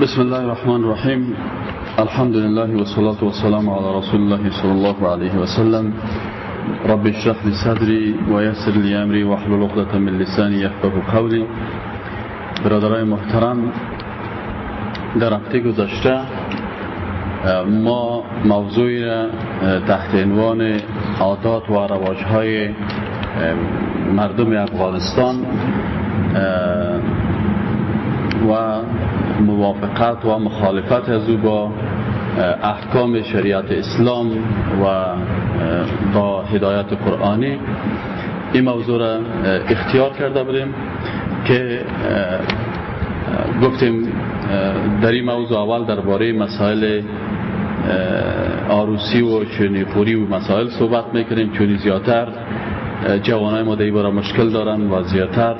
بسم الله الرحمن الرحیم الحمد لله والصلاة والسلام على رسول الله صلى الله عليه وسلم. رب اشرح لي صدري ويسر لي أمري واحلل عقدة من لساني يفقهوا قولي. برادرای محترم در هفته گذشته ما موضوعی را تحت عنوان عادات و رواجهای مردم افغانستان و موافقت و مخالفت از او با احکام شریعت اسلام و با هدایت قرآنی این موضوع را اختیار کرده بودیم که گفتیم در این موضوع اول درباره مسائل آروسی و چونیخوری و مسائل صحبت می‌کنیم چونی زیادتر جوانای ما در مشکل دارن و زیادتر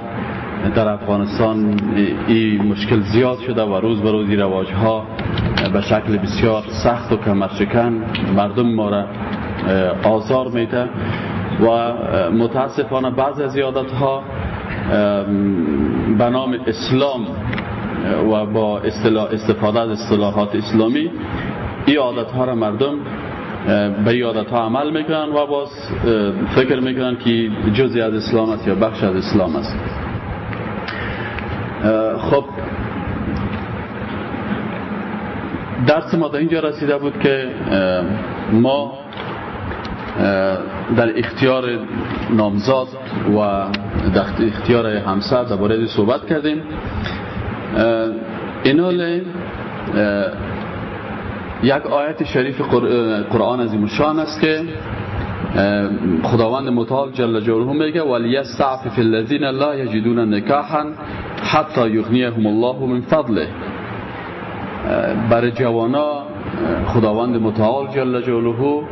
در افغانستان این مشکل زیاد شده و روز به روز این رواج ها به شکل بسیار سخت و کمرشکن مردم ما را آزار میده و متاسفانه بعض از یادت ها به نام اسلام و با استفاده از اصطلاحات اسلامی این عادت ها را مردم به این عادت ها عمل می‌کنن و باز فکر می‌کنن که جزی از اسلام است یا بخش از اسلام است. خب. درس ما در اینجا رسیده بود که ما در اختیار نامزاد و در اختیار همسر در باره صحبت کردیم. اینال یک آیت شریف قرآن از این است که خداوند متعال جل جلاله میگه ولیستعفف الذین لا یجدون نکاحا حتی یغنیهم الله من فضله. برای جوانا خداوند متعال جل جلاله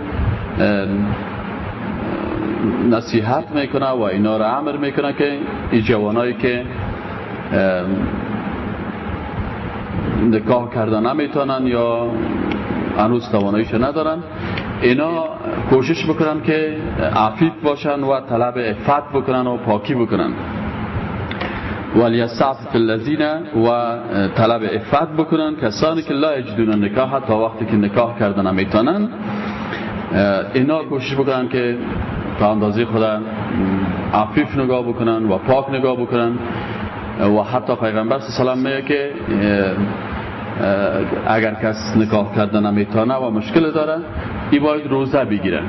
نصیحت می‌کنه و اینا را امر می‌کنه که این جوانایی که نکاح کردن نمی‌تونن یا هنوز تواناییش ندارن اینا کوشش بکنن که عفیف باشن و طلب افت بکنن و پاکی بکنن. ولی فی الذین و طلب افت بکنن. کسانی که لا یجدون نکاح تا وقتی که نکاح کردن نمی‌تونن اینا کوشش بکنن که تا اندازه خود عفیف نگاه بکنن و پاک نگاه بکنن. و حتی پیغمبر سلام میگه که اگر کس نکاح کردن نمی‌تونه و مشکل داره ای باید روزه بگیرن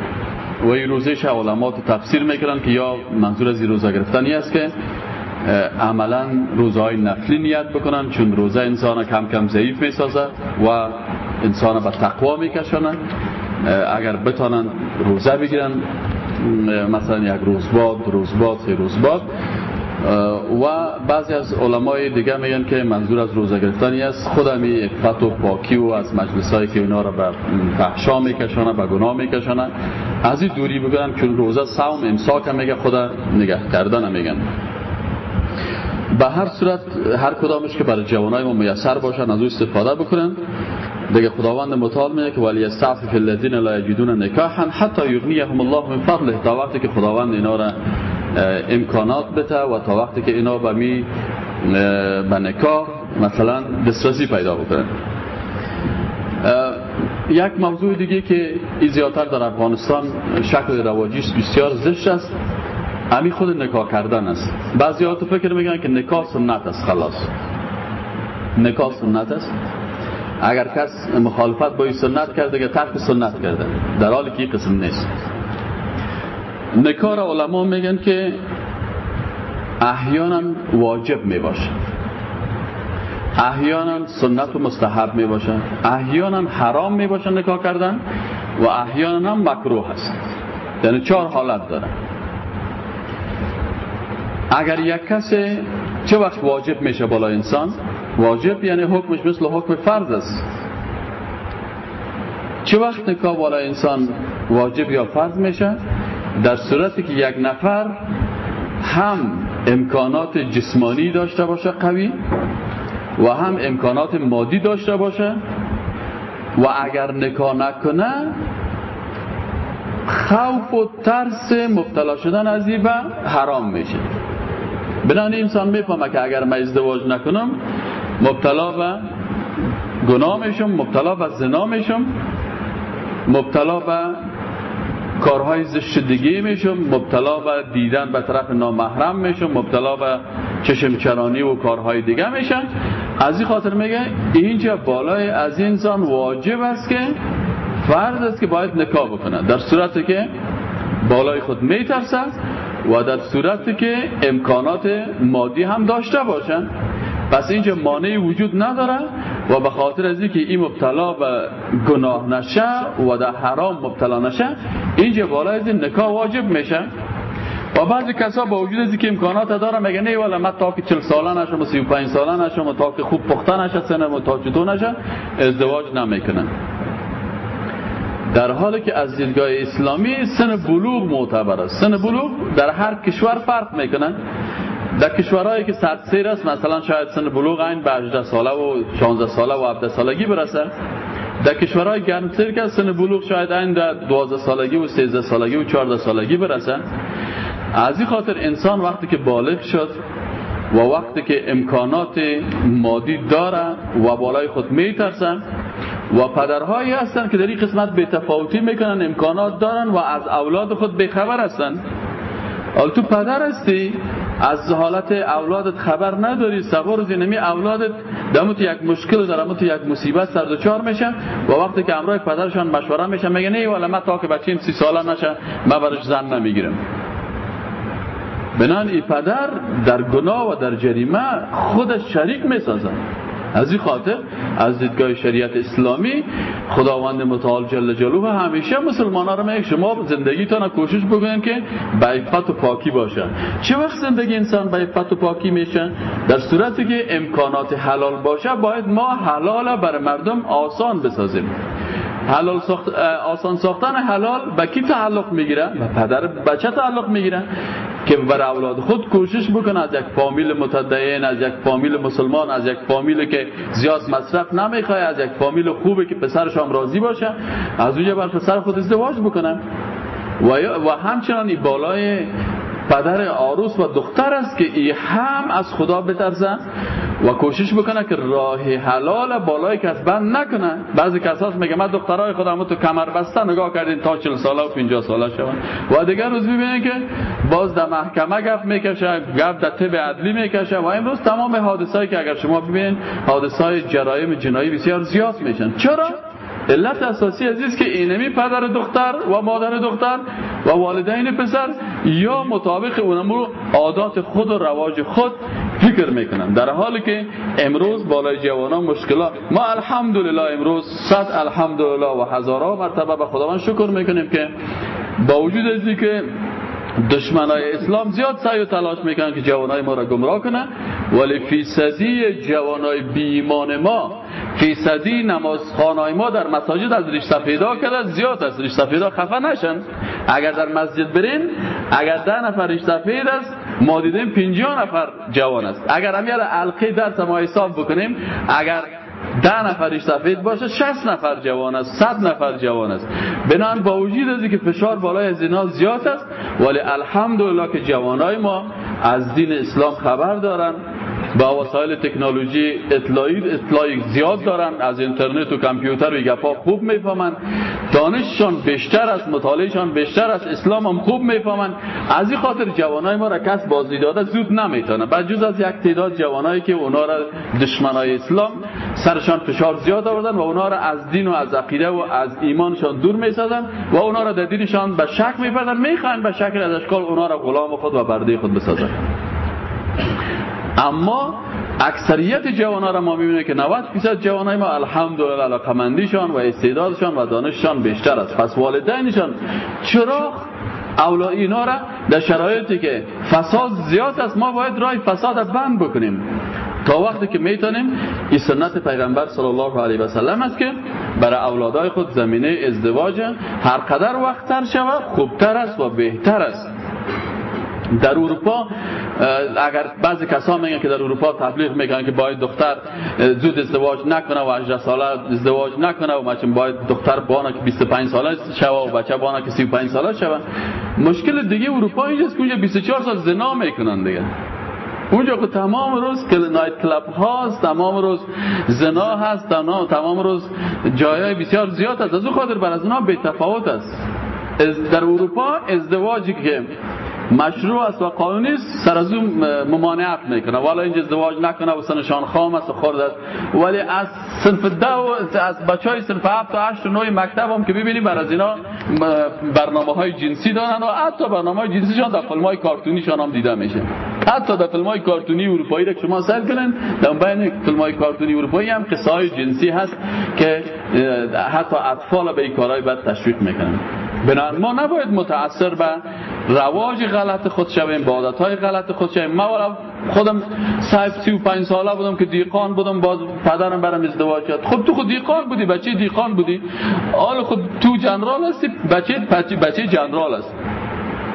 و این روزه علمات تفسیر می‌کنن که یا منظور از این روزه گرفتنی است که عملا روزهای نفلی نیت بکنن چون روزه انسان کم کم ضعیف می‌سازه و انسان به تقوا میکشانه اگر بتانن روزه بگیرن مثلا یک روز باد روز باد سه روز باد. و بعضی از علمای دیگه میگن که منظور از روزه گرفتنی است. خودمی افت و پاکی و از مجلس هایی که اینا را به فحشا میکشانه به گناه میکشانه از این دوری بگیرن چون روزه سوم امساک هم میگه خدا نگه کردن میگن. به هر صورت هر کدامش که برای جوانای ما میسر باشن از او استفاده بکنن. دیگه خداوند متعال میگه که ولی استعفف الذین لا یجدون نکاحا حتی یغنیهم الله من فضله. تا وقتی که خداوند اینا را امکانات بده و تا وقتی که اینا به می به نکاح مثلا دسترسی پیدا بکنن. یک موضوع دیگه که زیادتر در افغانستان شکل رواجیش بسیار زشت است. امی خود نکاح کردن است. بعضی ها تو فکر میگن که نکاح سنت است خلاص. نکاح سنت است. اگر کس مخالفت با این سنت کرده که ترک سنت کرده در حالی که این قسم نیست. نکار علما میگن که احیانا واجب می باشه احیانا سنت و مستحب می باشه احیانا حرام می باشه نکاح کردن و احیانا هم مکروه هست یعنی چهار حالت داره. اگر یک کسی چه وقت واجب میشه بالا انسان؟ واجب یعنی حکمش مثل حکم فرض است. چه وقت نکاح بالا انسان واجب یا فرض میشه؟ در صورتی که یک نفر هم امکانات جسمانی داشته باشه قوی و هم امکانات مادی داشته باشه و اگر نکاح نکنه خوف و ترس مبتلا شدن از این حرام میشه. بنان انسان می‌فهمه که اگر من ازدواج نکنم مبتلا به گناه میشم مبتلا به زنا میشم مبتلا به کارهای زشت دیگه میشم مبتلا به دیدن به طرف نامحرم میشم مبتلا به چشم چرانی و کارهای دیگه میشم. از این خاطر میگه اینجا بالای از انسان واجب است که فرض است که باید نکاح بکنه. در صورتی که بالای خود میترسن و در صورتی که امکانات مادی هم داشته باشن. پس اینجا مانعی وجود نداره و به خاطر از اینکه این مبتلا به گناه نشه و در حرام مبتلا نشه اینجا بالای از این نکاح واجب میشه. و بعضی کسا با وجود از که امکانات داره میگه نه والا من تا که 40 ساله نشم و 35 ساله نشم و تا که خوب پخته نشه سنم و تا چطور نشه ازدواج نمی‌کنن. در حالی که از دیدگاه اسلامی سن بلوغ معتبر است. سن بلوغ در هر کشور فرق می‌کنن در کشورهایی که صد سیر است مثلا شاید سن بلوغ این به 18 ساله و 16 ساله و 17 سالگی برسه. در کشورهای گرمتر که سن بلوغ شاید این در 12 سالگی و 13 سالگی و 14 سالگی برسه. از این خاطر انسان وقتی که بالغ شد و وقتی که امکانات مادی داره و بالای خود میترسن و پدرهایی هستن که در این قسمت به تفاوتی می‌کنن امکانات دارن و از اولاد خود بخبر هستن. حال تو پدر هستی از حالت اولادت خبر نداری سوار زینمی اولادت دمت یک مشکل داره دمت یک مصیبت سر دچار میشه و وقتی که امرای پدرشان مشوره میشه میگه نه والا من تا که بچیم سی ساله نشه من برش زن نمی‌گیرم. بنان ای پدر در گناه و در جریمه خودش شریک می‌سازن از این خاطر از دیدگاه شریعت اسلامی خداوند متعال جل جلوه همیشه مسلمان ها رو میگه شما زندگیتان کوشش بکنید که به عفت و پاکی باشه چه وقت زندگی انسان به عفت و پاکی میشه؟ در صورتی که امکانات حلال باشه باید ما حلال بر مردم آسان بسازیم. حلال ساخت آسان ساختن حلال به کی تعلق می‌گیره؟ به پدر بچه تعلق می‌گیره. که بر اولاد خود کوشش بکنه از یک فامیل متدین از یک فامیل مسلمان از یک فامیل که زیاد مصرف نمی‌خواد از یک فامیل خوبه که پسرش هم راضی باشه. از اونجا بر پسر خود ازدواج بکنه و, و همچنان بالای پدر آروس و دختر است که ای هم از خدا بترسه و کوشش بکنه که راه حلال بالای کس بند نکنه. بعضی کساس میگه من دخترای خودم تو کمر بسته نگاه کردین تا 40 ساله و 50 ساله شون و دیگر روز ببینید که باز در محکمه گپ می‌کشه گپ در طب عدلی می‌کشه و امروز تمام حادثه‌ای که اگر شما ببینید حادثه جرایم جنایی بسیار زیاد میشن. چرا؟ علت اساسی عزیز که اینمی پدر دختر و مادر دختر و والدین پسر یا مطابق اونمو عادات خود و رواج خود فکر می‌کنن. در حالی که امروز بالای جوانان مشکلات. ما الحمدلله امروز صد الحمدلله و هزارها مرتبه به خداوند شکر می‌کنیم که با وجود از که دشمنای اسلام زیاد سعی و تلاش می‌کنن که جوانای ما را گمراه کنن ولی فیصدی جوانای بیمان ما فیصدی نمازخانای ما در مساجد از ریش پیدا کرده زیاد از ریش پیدا خفه نشن. اگر در مسجد برین اگر ده نفر ریش سفید است ما دیدیم 50 نفر جوان است. اگر هم القی درس ما حساب بکنیم اگر ده نفرش سفید باشه 60 نفر جوان است 100 نفر جوان است. بنان با وجود از که فشار بالای از اینا زیاد است ولی الحمدلله که جوانای ما از دین اسلام خبر دارن. با وسایل تکنولوژی اطلاعی اطلاعی زیاد دارن. از اینترنت و کامپیوتر و گپا خوب می‌فهمن. دانششان بیشتر است مطالعهشان بیشتر است اسلام هم خوب می‌فهمن. از این خاطر جوانای ما را کس بازی داده زود نمی‌تونه. بعد جز از یک تعداد جوانایی که اونا را دشمنای اسلام سرشان فشار زیاد آوردن و اونا را از دین و از عقیده و از ایمانشان دور می‌سازن و اونا را در دینشان به شک میپردن. می‌خوان به شکل از اشکال اونا را غلام خود و برده خود بسازن. اما اکثریت جوان را ما می‌بینیم که 90 درصد جوان های ما الحمدلله علاقمندیشان و استعدادشان و دانششان بیشتر است. پس والدینشان چرا اولا اینا را در شرایطی که فساد زیاد است ما باید رای فساد بند بکنیم. تا وقتی که می‌تونیم این سنت پیغمبر صلی الله علیه و سلم است که برای اولادای خود زمینه ازدواج هر قدر وقتتر شود خوبتر است و بهتر است. در اروپا اگر بعضی کسا میگن که در اروپا تبلیغ می‌کنن که باید دختر زود ازدواج نکنه و 18 ساله ازدواج نکنه و مثلا باید دختر بانا که 25 ساله شوه و بچه بانا که 35 ساله شوه. مشکل دیگه اروپا اینجاست که اونجا 24 سال زنا می‌کنن دیگه. اونجا که تمام روز که نایت کلاب هاست تمام روز زنا هست تمام روز جای بسیار زیاد است از اون خاطر بر از اونا به تفاوت است. در اروپا ازدواجی که مشروع است و قانونی است. سر از اون ممانعت می‌کنه. والا اینجا ازدواج نکنه و سنشان خام است و خورد است. ولی از صنف دو از بچه های صنف هفت و هشت و نوی مکتب هم که ببینیم بر از اینا برنامه های جنسی دارن و حتی برنامه های جنسیشان در فیلم های کارتونیشان هم دیده میشه. حتی در فیلم های کارتونی اروپایی را شما سر کنن در بین فیلم های کارتونی اروپایی هم قصه های جنسی هست که حتی اطفال به این کارهای بد تشویق می‌کنن. بنابراین ما نباید متاثر به رواج غلط خود شویم به عادت های غلط خود شویم. ما خودم صاحب 35 ساله بودم که دیقان بودم باز پدرم برم ازدواج کرد. خب تو خود دیقان بودی بچه دیقان بودی. حالا خود تو جنرال هستی بچه بچه, بچه جنرال است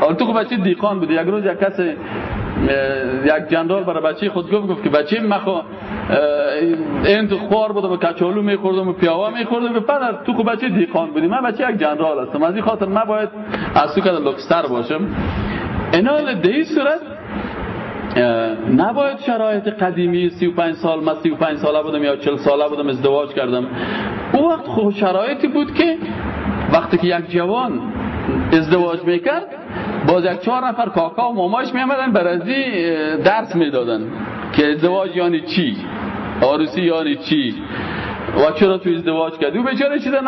حالا تو خود بچه دیقان بودی. یک روز یک کسی یک جنرال برای بچه خود گفت گفت که بچه مخو این تو خوار بودم و کچالو میخوردم و پیاوا میخوردم و پدر تو خود بچه دیقان بودی. من بچه یک جنرال هستم. از این خاطر نباید از تو کده لکستر باشم. اینا در این صورت نباید شرایط قدیمی 35 سال من 35 ساله بودم یا 40 ساله بودم ازدواج کردم. او وقت خوب شرایطی بود که وقتی که یک جوان ازدواج می‌کرد باز یک چهار نفر کاکا و ماماش می آمدن. برازی درس می‌دادن که ازدواج یعنی چی؟ آروسی یعنی چی؟ و چرا تو ازدواج کردی و بیچاره چیزا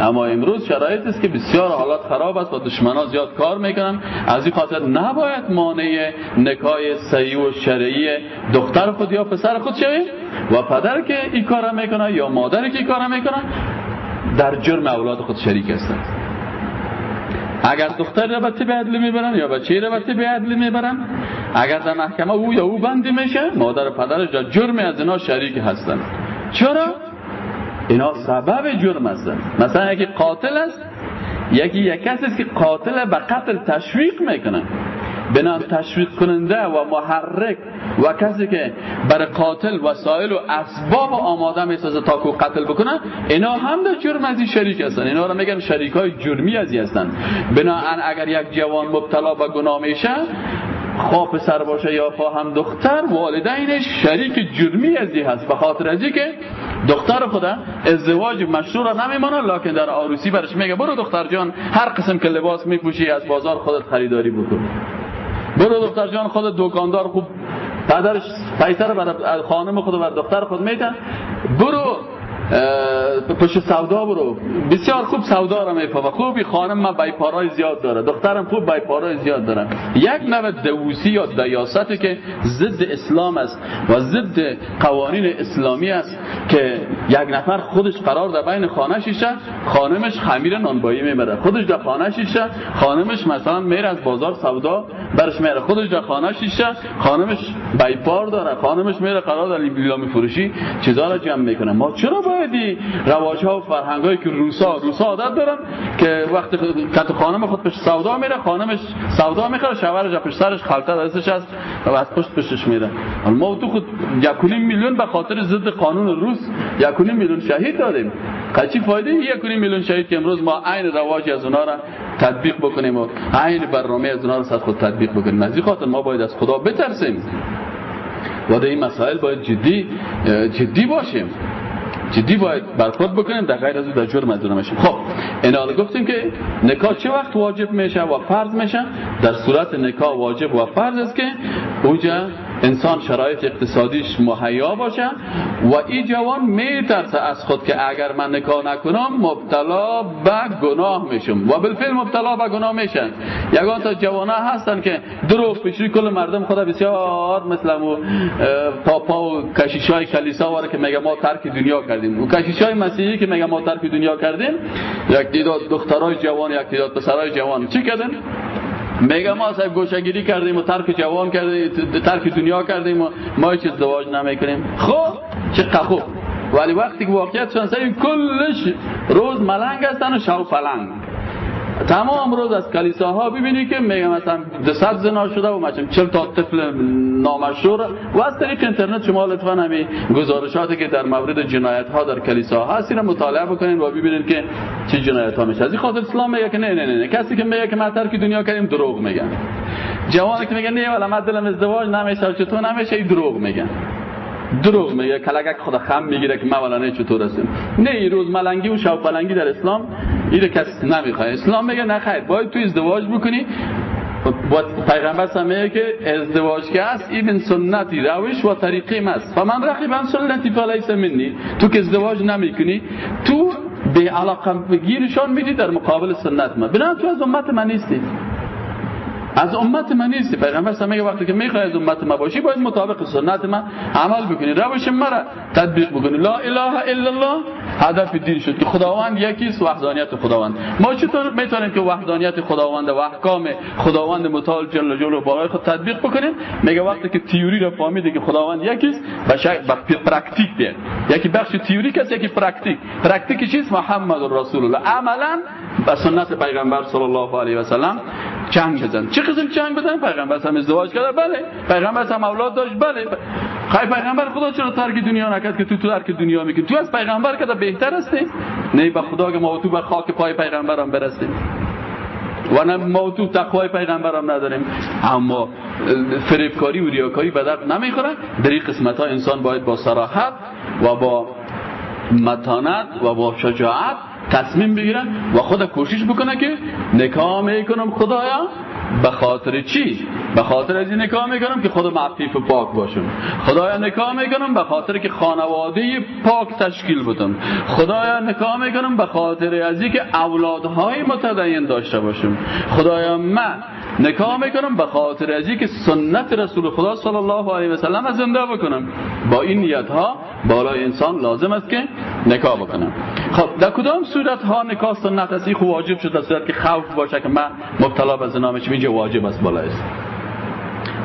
اما امروز شرایط است که بسیار حالات خراب است و دشمنا زیاد کار می‌کنن. از این خاطر نباید مانع نکاح صحیح و شرعی دختر خود یا پسر خود شویم و پدر که این کار می‌کنه یا مادر که این کار می‌کنه در جرم اولاد خود شریک هستند. اگر دختر را به عدلی می‌برن یا بچه را به عدلی می‌برن اگر در محکمه او یا او بندی میشه مادر و پدرش در جرم از اینا شریک هستند چرا؟ اینا سبب جرم هستند مثلا یکی قاتل است یکی یک کسی است که قاتل به قتل تشویق می‌کنه. بنام تشویق کننده و محرک و کسی که برای قاتل وسایل و اسباب آماده می‌سازه تا که قتل بکنه اینا هم در جرم از این شریک هستن. اینا رو میگن شریک های جرمی از هستن. بنابراین اگر یک جوان مبتلا به گناه میشه خواه پسر باشه یا خواه هم دختر والدینش شریک جرمی ازی هست. به خاطر ازی که دختر خدا ازدواج مشروع را نمیمانه لکن در آروسی برش میگه برو دختر جان هر قسم که لباس میپوشی از بازار خودت خریداری بکن. برو دختر جان خود دکاندار خوب. پدرش پیسر برای خانم خود و بر دختر خود. میتن برو. پشت سودا برو. بسیار خوب سودا را می‌فهمه خوبی خانم من بایپارای زیاد داره دخترم خوب بایپارای زیاد داره یک نوع دووسی یا دیاستی که ضد اسلام است و ضد قوانین اسلامی است که یک نفر خودش قرار در بین خانه شیشه خانمش خمیر نانبایی می‌بره خودش در خانه شیشه خانمش مثلا میره از بازار سودا برش میره. خودش در خانه شیشه خانمش بایپار داره. خانمش میره قرار در لیلا فروشی چیزا را جمع می‌کنه. ما چرا باید رواج ها و فرهنگ هایی که روسا روسا عادت دارن که وقتی کت خانم خود پشت سودا میره خانمش سودا می‌خره شوهرش پشت سرش خلطه دستش هست و از پشت پشتش میره. ما تو خود یکونیم میلیون به خاطر ضد قانون روس یکونیم میلیون شهید داریم. چی فایده یکونیم میلیون شهید که امروز ما عین رواج از اونا را تطبیق بکنیم و عین برنامه از اونا را صد خود تطبیق بکنیم. از خاطر ما باید از خدا بترسیم. و در این مسائل باید جدی جدی باشیم. جدی باید برخورد بکنیم در غیر از در جرم از میشیم خب این حالا گفتیم که نکاح چه وقت واجب میشه و فرض میشه؟ در صورت نکاح واجب و فرض است که اونجا انسان شرایط اقتصادیش مهیا باشه و این جوان میترسه از خود که اگر من نکاح نکنم مبتلا به گناه میشم. و بالفعل مبتلا به گناه میشن. یگان تا جوانه هستن که دروغ پیشوی کل مردم خدا بسیار مثل و پاپا و کشیشای کلیسا واره که میگه ما ترک دنیا کردیم. و کشیشای مسیحی که میگه ما ترک دنیا کردیم یک دیداد دخترای جوان یک دیداد پسرای جوان. چی کردن؟ میگه ما صاحب گوشگیری کردیم و ترک جوان کردیم ترک دنیا کردیم و ما هیچ ازدواج نمی‌کنیم. خب چه خوب. ولی وقتی که واقعیت شناسه کلش روز ملنگ هستن و شو پلنگ. تمام روز از کلیساها ببینی که میگه مثلا 200 زنا شده و مثلا 40 تا طفل نامشهور. و از طریق اینترنت شما لطفا همین گزارشاتی که در مورد جنایت ها در کلیسا هست مطالعه بکنین و ببینید که چه جنایت ها میشه. از این خاطر اسلام میگه که نه نه نه, نه. کسی که میگه که ما ترک دنیا کردیم دروغ میگن. جوانی که میگه نه ولی من دلم ازدواج نمیشه چطور نمیشه؟ این دروغ میگن. دروغ میگه. کلگک خدا خم می‌گیره که ما نه چطور هستیم نه این روز ملنگی و شب بلنگی در اسلام. این کس نمی‌خواد. اسلام میگه نه خیر باید تو ازدواج بکنی. با پیغمبر میگه که ازدواج که است این سنتی روش و طریقه است فمن رقیب سنتی فلیس منی. تو که ازدواج نمی‌کنی تو به علاقه بگیرشان میدی در مقابل سنت من بنا تو از امت من نیستی. از امت من نیستی پیغمبر میگه وقتی که می‌خوای امت ما باشی باید مطابق سنت من عمل بکنی. روش مرا تطبیق بکنی. لا اله الا الله. هدف دین شد که خداوند یکی است وحدانیت خداوند. ما چطور می‌تونیم که وحدانیت خداوند و احکام خداوند متعال جل جلاله بالای خود تطبیق بکنیم؟ میگه وقتی که تیوری رو فهمیده که خداوند یکی است به شکل پرکتیک بیه یکی بخش تیوری است یکی پرکتیک. پرکتیک چیست؟ محمد رسول الله. عملا به سنت پیغمبر صلی الله علیه و سلم چنگ بزن. چه قسم چنگ بزن پیغمبر هم ازدواج کرده بله. پیغمبر هم اولاد داشت. بله. خیلی پیغمبر خدا چرا ترک دنیا نکرد که تو تو ترک دنیا می‌کنی؟ تو از پیغمبر که بهتر هستی. نه به خدا که ما تو به خاک پای پیغمبرم برستیم و نه ما تو تقوای پیغمبرم نداریم. اما فریبکاری و ریاکاری به درد نمی‌خوره. در این قسمت ها انسان باید با صراحت و با متانت و با شجاعت تصمیم بگیره و خود کوشش بکنه که نکاح می‌کنم خدایا. به خاطر چی؟ به خاطر از این نکاح می‌کنم که خود معفیف و پاک باشم. خدایا نکاح می‌کنم به خاطر که خانواده پاک تشکیل بدم. خدایا نکاح می‌کنم به خاطر از که اولادهای متدین داشته باشم. خدایا من نکاح می‌کنم به خاطر از که سنت رسول خدا صلی الله علیه و سلم زنده بکنم. با این نیت ها بالای انسان لازم است که نکاح بکنم. خب در کدام صورت ها نکاح سنت است؟ این واجب شد در صورت که خوف باشه که من مبتلا به زنا میشم اینجا واجب است بالای است.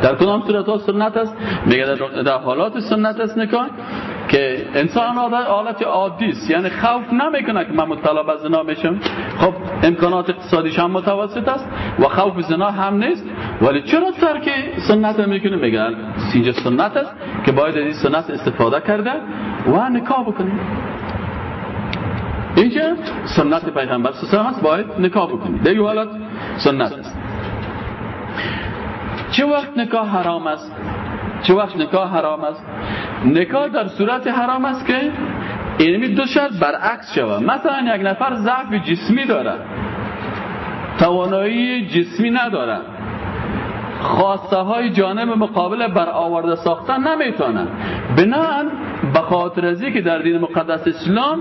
در کدام صورت ها سنت است؟ میگه در حالات سنت است نکاح که انسان حالت عادی است. یعنی خوف نمی‌کنه که من مبتلا به زنا میشم خب امکانات اقتصادیش هم متوسط است و خوف زنا هم نیست. ولی چرا ترک سنت می‌کنه؟ میگن اینجا سنت است که باید از این سنت استفاده کرده و نکاح بکنیم. اینجا سنت پیغمبر سلام است. باید نکاح بکنیم. دیگه حالت سنت است. چه وقت نکاح حرام است؟ چه وقت نکاح حرام است؟ نکاح در صورت حرام است که اینمی دو شرط برعکس شود. مثلا یک نفر ضعف جسمی داره توانایی جسمی نداره خواسته های جانب مقابل برآورده ساختن نمی‌تونه بنان به خاطر از که در دین مقدس اسلام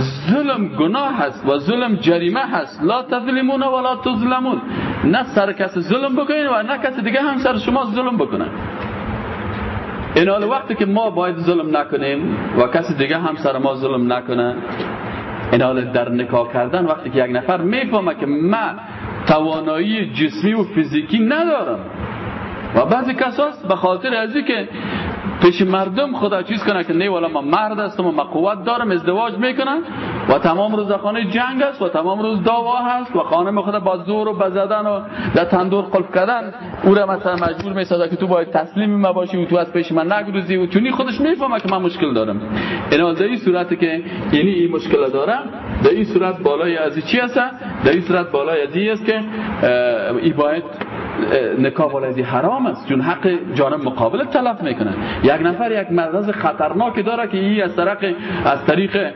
ظلم گناه هست و ظلم جریمه هست. لا تظلمون ولا تظلمون. نه سر کس ظلم بکنین و نه کس دیگه هم سر شما ظلم بکنن. این حال وقتی که ما باید ظلم نکنیم و کسی دیگه هم سر ما ظلم نکنه این حال در نکاح کردن وقتی که یک نفر می‌فهمه که من توانایی جسمی و فیزیکی ندارم. و بعضی کساس به خاطر ازی که پیش مردم خدا چیز کنه که نه والا ما مرد هستم و ما قوت دارم ازدواج می‌کنن و تمام روز خانه جنگ است و تمام روز داوا هست و خانه خدا با زور و بزدن و در تندور قلب کردن او را مثلا مجبور می‌سازه که تو باید تسلیم ما باشی و تو از پیش من نگروزی و چونی خودش می‌فهمه که من مشکل دارم. این در این صورت که یعنی این مشکل دارم در این صورت بالای از چی هست در این صورت بالای از است که ای باید نکاح والدی حرام است. چون حق جانب مقابل تلف می‌کنه. یک نفر یک مرض خطرناک داره که این از طریق از طریق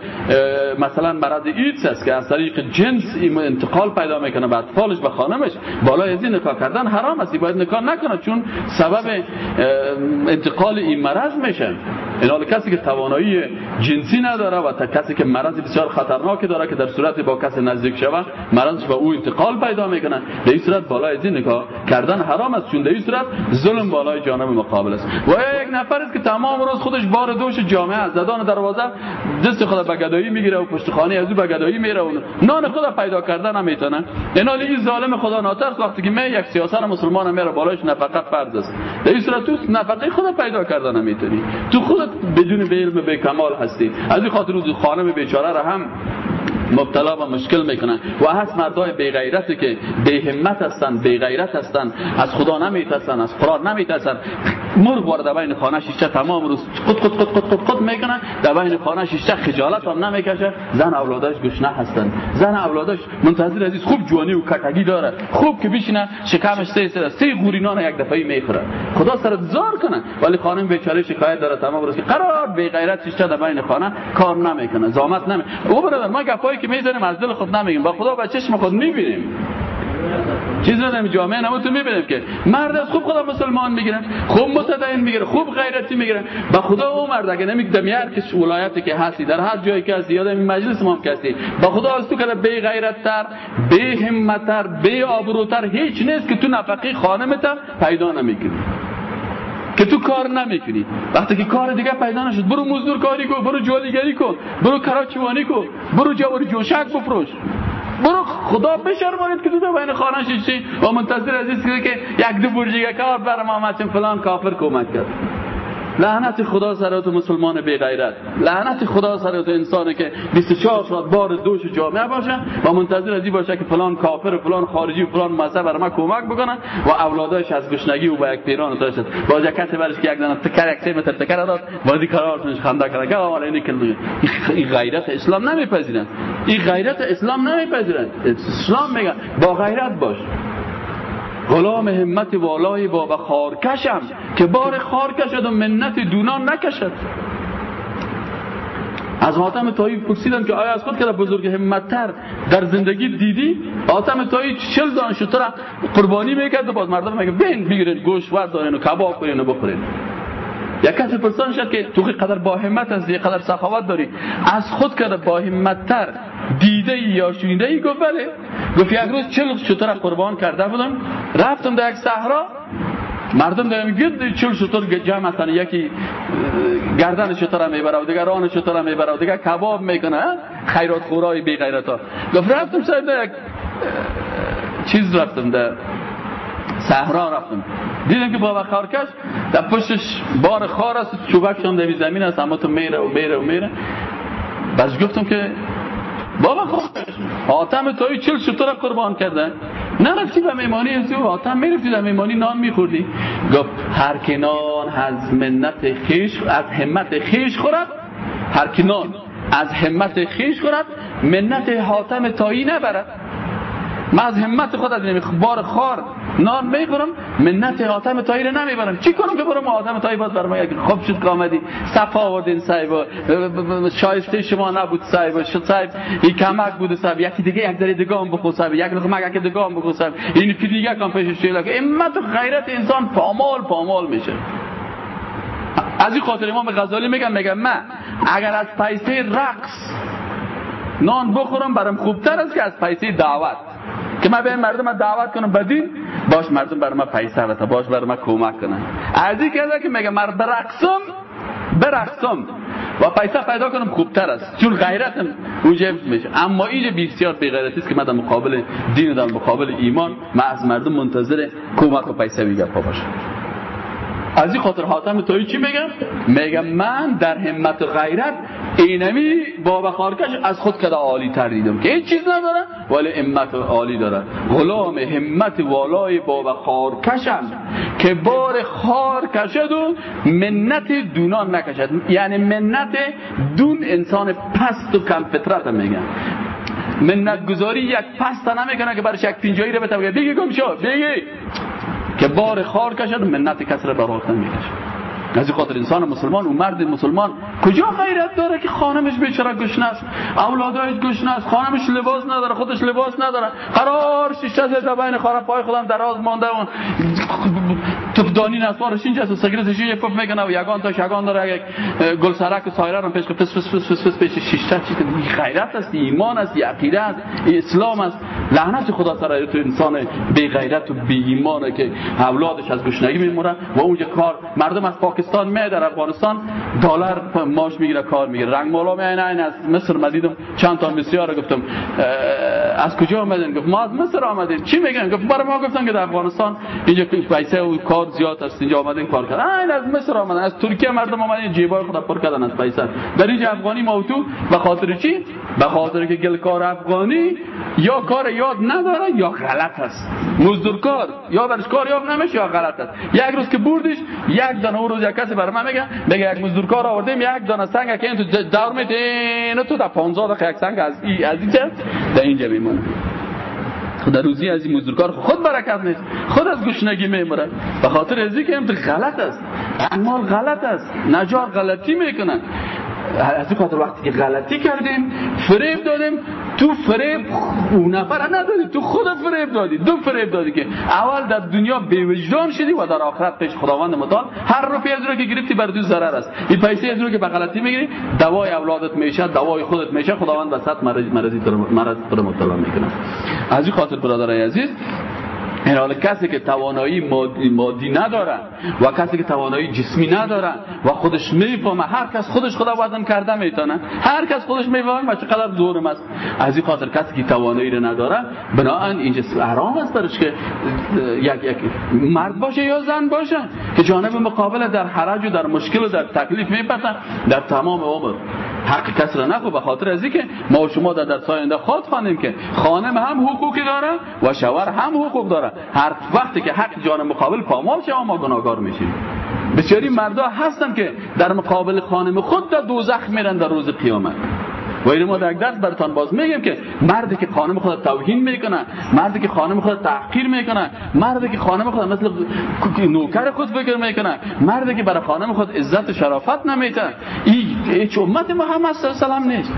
مثلا مرض ایدز است که از طریق جنس این انتقال پیدا می‌کنه بعد فالش به خانمش بالای از نکاح کردن حرام است. باید نکاح نکنه چون سبب انتقال این مرض میشه. این کسی که توانایی جنسی نداره و کسی که مرض بسیار خطرناک داره که در صورت با کسی نزدیک شود مرض به او انتقال پیدا می‌کنه در این صورت بالای از نکاح کردن حرام است. چون در این صورت ظلم بالای جانب مقابل است. و یک نفر است که تمام روز خودش بار دوش جامعه از زدان دروازه دست خود به گدایی می‌گیره و پشت خانه از او به گدایی میره و نان خود پیدا کردن نمی‌تونه این حال این ظالم خدا ناترس. وقتی که می یک سیاست مسلمان میره بالایش نفقه فرض است. در این صورت تو نفقه خود پیدا کردن نمی‌تونی تو خودت بدون علم به کمال هستی. از این خاطر روز خانم بیچاره را هم مبتلا به مشکل می‌کنن. و هست مردای بی غیرتی که بی همت هستن بی غیرت هستن از خدا نمیترسن از قرآن نمیترسن. مرغ وارد بین خانه شیشه تمام روز قط قط قط قط قط, قط می‌کنن در بین خانه شیشه خجالت هم نمی‌کشه. زن اولادش گشنه هستن زن اولادش منتظر عزیز خوب جوانی و کتگی داره. خوب که بشینه شکمش سه سه سه گورینان یک دفعه می‌خوره. خدا سر زار کنه. ولی خانم بیچاره شکایت داره تمام روز که قرار بی غیرت شیشه در بین خانه کار نمی‌کنه زامت نمی او برادر ما گپایی که می‌زنیم از دل خود نمیگیم. با خدا با چشم خود می‌بینیم. چیز نداریم جامعه نموتون می‌بینیم که مرد از خوب خدا مسلمان می‌گیرن خوب متدین می‌گیره خوب غیرتی می‌گیره با خدا او مرد اگه نمیگه دمیار که ولایتی که هستی در هر جایی که هستی یا در مجلس ما کسی با خدا از تو که بی غیرت تر بی همت تر بی آبروتر هیچ نیست که تو نفقی خانمت پیدا نمی‌کنی. که تو کار نمی‌کنی. وقتی که کار دیگه پیدا نشد برو مزدور کاری کو برو جوالیگری کو برو کراچوانی کو برو جواری جوشک بفروش. برو خدا بشرمانید که تو در بین خانه شیشی و منتظر عزیز که یک دو برجیگه کار برم آمد فلان کافر کمک کرد. لعنت خدا سر مسلمان بی غیرت. لعنت خدا سر تو که 24 ساعت بار دوش جامعه باشه و منتظر از باشه که فلان کافر و فلان خارجی و فلان مذهب بر ما کمک بکنن و اولادش از گشنگی و با یک پیران داشت با جکت برش که یک دانه تکر یک متر تکر داد وادی قرارتونش خنده کنه که آقا اینی که این غیرت اسلام نمیپذیرن این غیرت اسلام نمیپذیرن اسلام میگه با غیرت باش. غلام همت والای بابا خارکشم که بار خار کشد و منت دونان نکشد. از حاتم تایی پرسیدن که آیا از خود که بزرگ همتتر در زندگی دیدی؟ حاتم تایی چل شتر قربانی می‌کرد و باز مردم میگه بین بگیرین گوش وردارین و کباب کنین و بخورین. یک کسی پرسان شد که تو قدر با همت هستی قدر سخاوت داری؟ از خود که با همتتر دیده یا شنیده ای گفت بله. گفت یک روز چل شتر قربان کرده بودم. رفتم در یک صحرا. مردم دارم گرد چل شتر جمع هستن یکی گردن شتر می‌بره و دیگر ران شتر می‌بره و دیگر کباب می‌کنه خیرات خورای بی غیرت ها گفت رفتم سر یک چیز رفتم در صحرا رفتم. دیدم که بابا خارکش در پشتش بار خار است چوبکشان در زمین است اما تو میره و میره و میره. بس گفتم که بابا خارکش آتم توی چل شطور قربان کرده. نرفتی به میمانی از آتم می‌رفتی در میمانی نان میخوردی. گفت هر که نان از منت خیش از همت خیش خورد هر که نان از همت خیش خورد منت حاتم تایی نبرد. من از همت خود از بار خار نان می‌خورم منت حاتم تایی رو نمی‌برم. چی کنم که برم حاتم تایی باز برم یک خوب شد که آمدی. صفا آوردین صاحب. شایسته شما نبود صاحب. شد صاحب. این کمک بود صاحب. یکی دیگه یک ذره دیگه هم بخور صاحب. یک لقمه یک دیگه هم بخور صاحب. این که دیگه کام پیش شیلا که همت و غیرت انسان پامال پامال میشه. از این خاطر امام غزالی میگم میگم من اگر از پیسه رقص نان بخورم برام خوبتر است که از پیسه دعوت. که من به مردم دعوت کنم بدین باش مردم بر ما پیسه بده باش بر ما کمک کنن از این که میگه مرد برقصم برقصم. و پیسه پیدا کنم خوبتر است. چون غیرتم اونجا میشه. اما اینجا بسیار بی غیرتی است که من در مقابل دین و در مقابل ایمان من از مردم منتظر کمک و پیسه میگم باشم از این خاطر حاتم توی چی میگم؟ میگم من در همت و غیرت اینمی بابا خارکش از خود کده عالی تر دیدم. که هیچ چیز نداره ولی همت عالی داره. غلام همت والای بابا خارکشم که بار خار کشد و منت دونان نکشد. یعنی منت دون انسان پست و کم فطرت میگم. منت گذاری یک پست نمی‌کنه که برش یک پینجایی رو بگه بگی شو بگی. که بار خار کشد منت کس را بر می‌کشد از خاطر انسان مسلمان و مرد مسلمان کجا غیرت داره که خانمش بیچاره گشنه است اولادایش گشنه است خانمش لباس نداره خودش لباس نداره قرار شیشه زده بین خانه پای خودم دراز مانده و تفدانی نسوارش اینجا است سگرتش یه پف می‌کنه و یگان تا یگان داره یک گل سرک و سایره رو پیش پس پس پس پس پس پیش شیشه چی غیرت است ایمان است عقیده است اسلام است لعنت خدا سر تو انسان بی غیرت و بی ایمانه که اولادش از گشنگی میمونه و اونجا کار مردم از پاکستان می در افغانستان دلار ماش می‌گیره کار می‌گیره. رنگ مالا می این از مصر مدیدم چند تا بسیار گفتم از کجا آمدین؟ گفت ما از مصر آمدیم. چی میگن؟ گفت برای ما گفتن که در افغانستان اینجا پیسه و کار زیاد است اینجا آمدین کار کردن. این از مصر آمدن. از ترکیه مردم آمدن جیبای خود پر کردن از پیسه. در اینجا افغانی ما تو به خاطر چی؟ به خاطر که گلکار افغانی یا کار یاد نداره یا غلط است. مزدورکار یا برش کار یاد نمیشه یا غلط است. یک روز که بردش یک دانه اون روز یک کسی برای من میگه میگه یک مزدورکار آوردیم یک دانه سنگ که این تو دور میده تو در 15 دقیقه یک سنگ از این از اینجا در اینجا میمونه. خود روزی از این مزدورکار خود برکت نیست. خود از گشنگی میمونه. به خاطر ازی که غلط است. اعمال غلط است. نجار غلطی می‌کنن از خاطر وقتی که غلطی کردیم فریب دادیم. تو فریب اون نفر ندادی تو خود فریب دادی. دو فریب دادی که اول در دنیا به وجدان شدی و در آخرت پیش خداوند متعال هر روپیه از رو که گرفتی بر دو ضرر است. این پیسه از رو که به غلطی می‌گیری دوای اولادت میشه دوای خودت میشه. خداوند وسط مرض مرض تو مبتلا می‌کنه. از این خاطر برادرای عزیز این حال کسی که توانایی مادی, مادی نداره و کسی که توانایی جسمی نداره و خودش می‌فهمه هر کس خودش خدا وزن کرده می‌تونه. هر کس خودش می‌فهمه و چقدر دورم است از این خاطر کسی که توانایی رو نداره بناهن این جسم حرام است برش که یک یک مرد باشه یا زن باشه که جانب مقابل در حرج و در مشکل و در تکلیف میپسن در تمام عمر. حق کس را نخو به خاطر از که ما و شما در درس آینده خود خوانیم که خانم هم حقوقی داره و شوهر هم حقوق داره. هر وقتی که حق جان مقابل پامال شه ما گناهکار میشیم. بسیاری مردا هستن که در مقابل خانم خود در دوزخ میرن در روز قیامت. و این ما در براتان باز میگیم که مردی که خانم خود توهین می‌کنه مردی که خانم خود تحقیر می‌کنه مردی که خانم خود مثل نوکر خود فکر می‌کنه مردی که برای خانم خود عزت شرافت نمیته این هیچ امت محمد صلی الله علیه و نیست.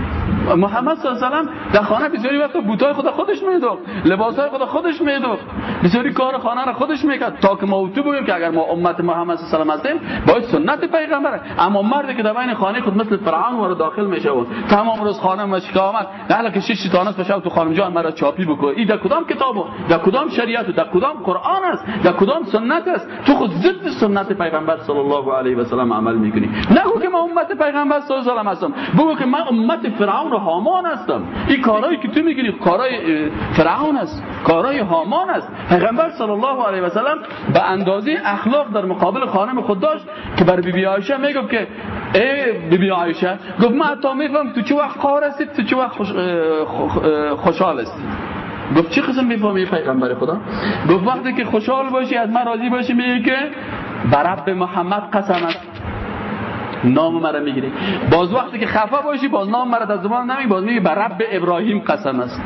محمد صلی الله علیه و در خانه بسیاری وقت بوتای خود خودش میدوخت لباسای خود خودش میدوخت بسیاری کار خانه را خودش می‌کرد تا که ما اوتو بگیم که اگر ما امت محمد صلی الله علیه و هستیم باید سنت پیغمبر اما مردی که در بین خانه خود مثل فرعون وارد داخل میشه و تمام روز خانم مش آمد نه که شش تانس بشه تو خانم جان مرا چاپی بکو این در کدام کتابو در کدام شریعت در کدام قرآن است؟ در کدام سنت است؟ تو خود ضد سنت پیغمبر صلی الله علیه و سلم عمل می‌کنی. نگو که ما امت پیغمبر صلی الله علیه و سلم هستم. بگو که من امت فرعون و هامان هستم. این کارهایی که تو میگی کارهای فرعون است. کارهای هامان است. پیغمبر صلی الله علیه و سلم به اندازه اخلاق در مقابل خانم خود داشت که بر بی بی عایشه می‌گفت که ای بی بی عایشه گفت من حتی میفهم تو چه وقت قار هستید تو چه وقت خوش خوشحال است گفت چه قسم می‌فهمی پیغمبر خدا؟ گفت وقتی که خوشحال باشی از من راضی باشی میگه که برب محمد قسم است. نام مرا می‌گیری باز وقتی که خفه باشی باز نام مرا از زبان نمی باز. میگی بر رب ابراهیم قسم است.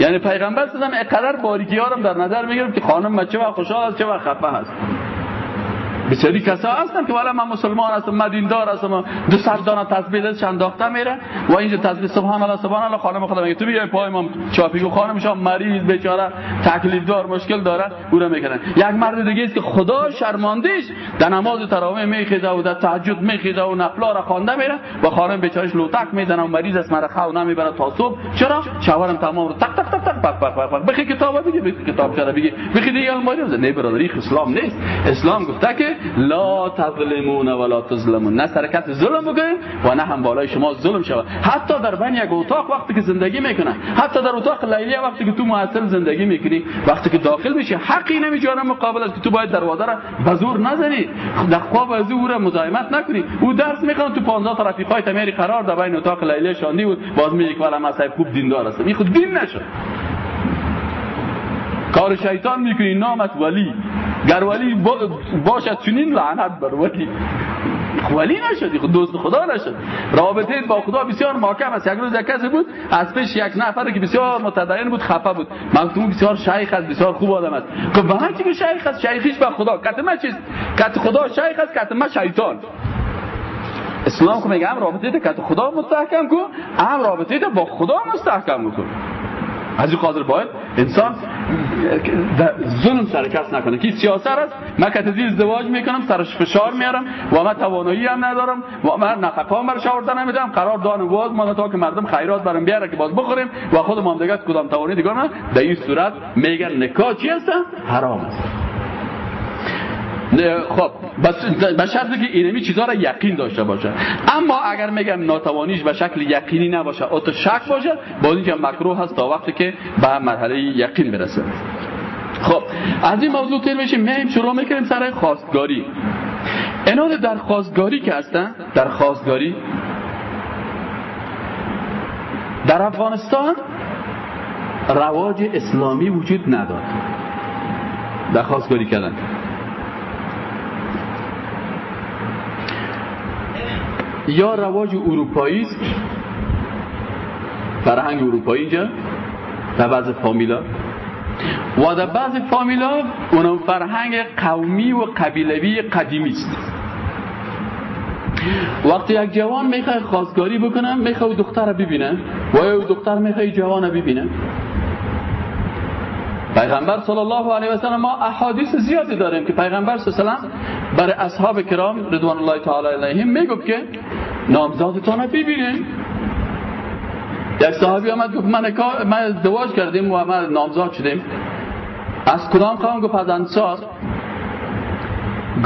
یعنی پیغمبر سلام اقدر باریکی ها در نظر می‌گیرم که خانم چه وقت خوشحال است چه وقت خفه هست بسیاری کسا هستن که والا من مسلمان هستم مدین دار هستم. دو صد دانه تسبیح انداخته میره. و اینجا تسبیح سبحان الله سبحان الله خانم خدا میگه تو بیا پای ما چاپی و خانمش مریض بیچاره تکلیف دار مشکل داره. او می‌کنن یک مرد دیگه است که خدا شرماندهش در نماز تراویح میخیزه و در تهجد میخیزه و نفلا را خوانده میره و خانم بیچارهش لوتک می‌زنه و مریض است مرا خو نمی‌بره تا صبح. چرا؟ شوهرم تمام رو تک تک تک تک پک پک پک بخی کتاب بگی بخی کتاب چرا بگی؟ بخی دیگه الماری نه برادری اسلام نیست. اسلام گفته که لا تظلمون ولا تظلمون. نه سرکت ظلم بکنید و نه هم بالای شما ظلم شود. حتی در بین یک اتاق وقتی که زندگی می‌کنه حتی در اتاق لیلی وقتی که تو معطل زندگی می‌کنی وقتی که داخل میشی حقی نمیجانه مقابل است که تو باید دروازه را به زور نزنی. در خواب از او را مزاحمت نکنی. او درس می‌خوان تو 15 تا رفیقای تمیری قرار در بین اتاق لیلی شاندی بود. باز میگه که ولی من خوب دیندار هستم این خود دین نشد. کار شیطان می‌کنی نامت ولی. گر ولی باشد چنین لعنت بر ولی ولی نشدی خود دوست خدا نشد رابطه با خدا بسیار محکم است. یک روز یک کسی بود از پیش یک نفر که بسیار متدین بود خفه بود. مکتوم بسیار شیخ است بسیار خوب آدم است. که به هر که شیخ است شیخیش به خدا. کتمه چیز کت خدا شیخ است کتمه شیطان. اسلام که میگه هم رابطه کت خدا مستحکم کن هم رابطه با خدا مستحکم کن از این قادر باید انسان ظلم سر کس نکنه. که سیاست است من که ازدواج می‌کنم سرش فشار میارم و من توانایی هم ندارم و من نفقه هم برش آورده نمیدم قرار دان باز ما تا که مردم خیرات برام بیاره که باز بخوریم و خود ما دیگه کدام توانی دیگه در این صورت میگن نکاح چی است حرام است خب به شرطی که اینمی چیزها را یقین داشته باشه. اما اگر میگم ناتوانیش به شکل یقینی نباشه تو شک باشه باز اینکه مکروه هست تا وقتی که به مرحله یقین برسه. خب از این موضوع تیر میشیم. میم شروع می‌کنیم سر خواستگاری. اینا در خواستگاری که هستن در خواستگاری در افغانستان رواج اسلامی وجود نداد درخواستگاری کردن. یا رواج اروپایی است؟ فرهنگ اروپایی اینجا؟ در بعض فامیلا و در بعض فامیلا اون فرهنگ قومی و قبیلوی قدیمی است. وقتی یک جوان می‌خواد خواستگاری بکنه می‌خواد دختر ببینه. و یا دختر می‌خواد جوان ببینه. پیغمبر صلی الله علیه و سلم ما احادیث زیادی داریم که پیغمبر صلی الله علیه و برای اصحاب کرام رضوان الله تعالی علیهم می‌گفت که نامزادتان ببینید یک صحابی آمد گفت من, من دواج کردیم و من نامزاد شدیم. از کدام قوم؟ گفت از انصار.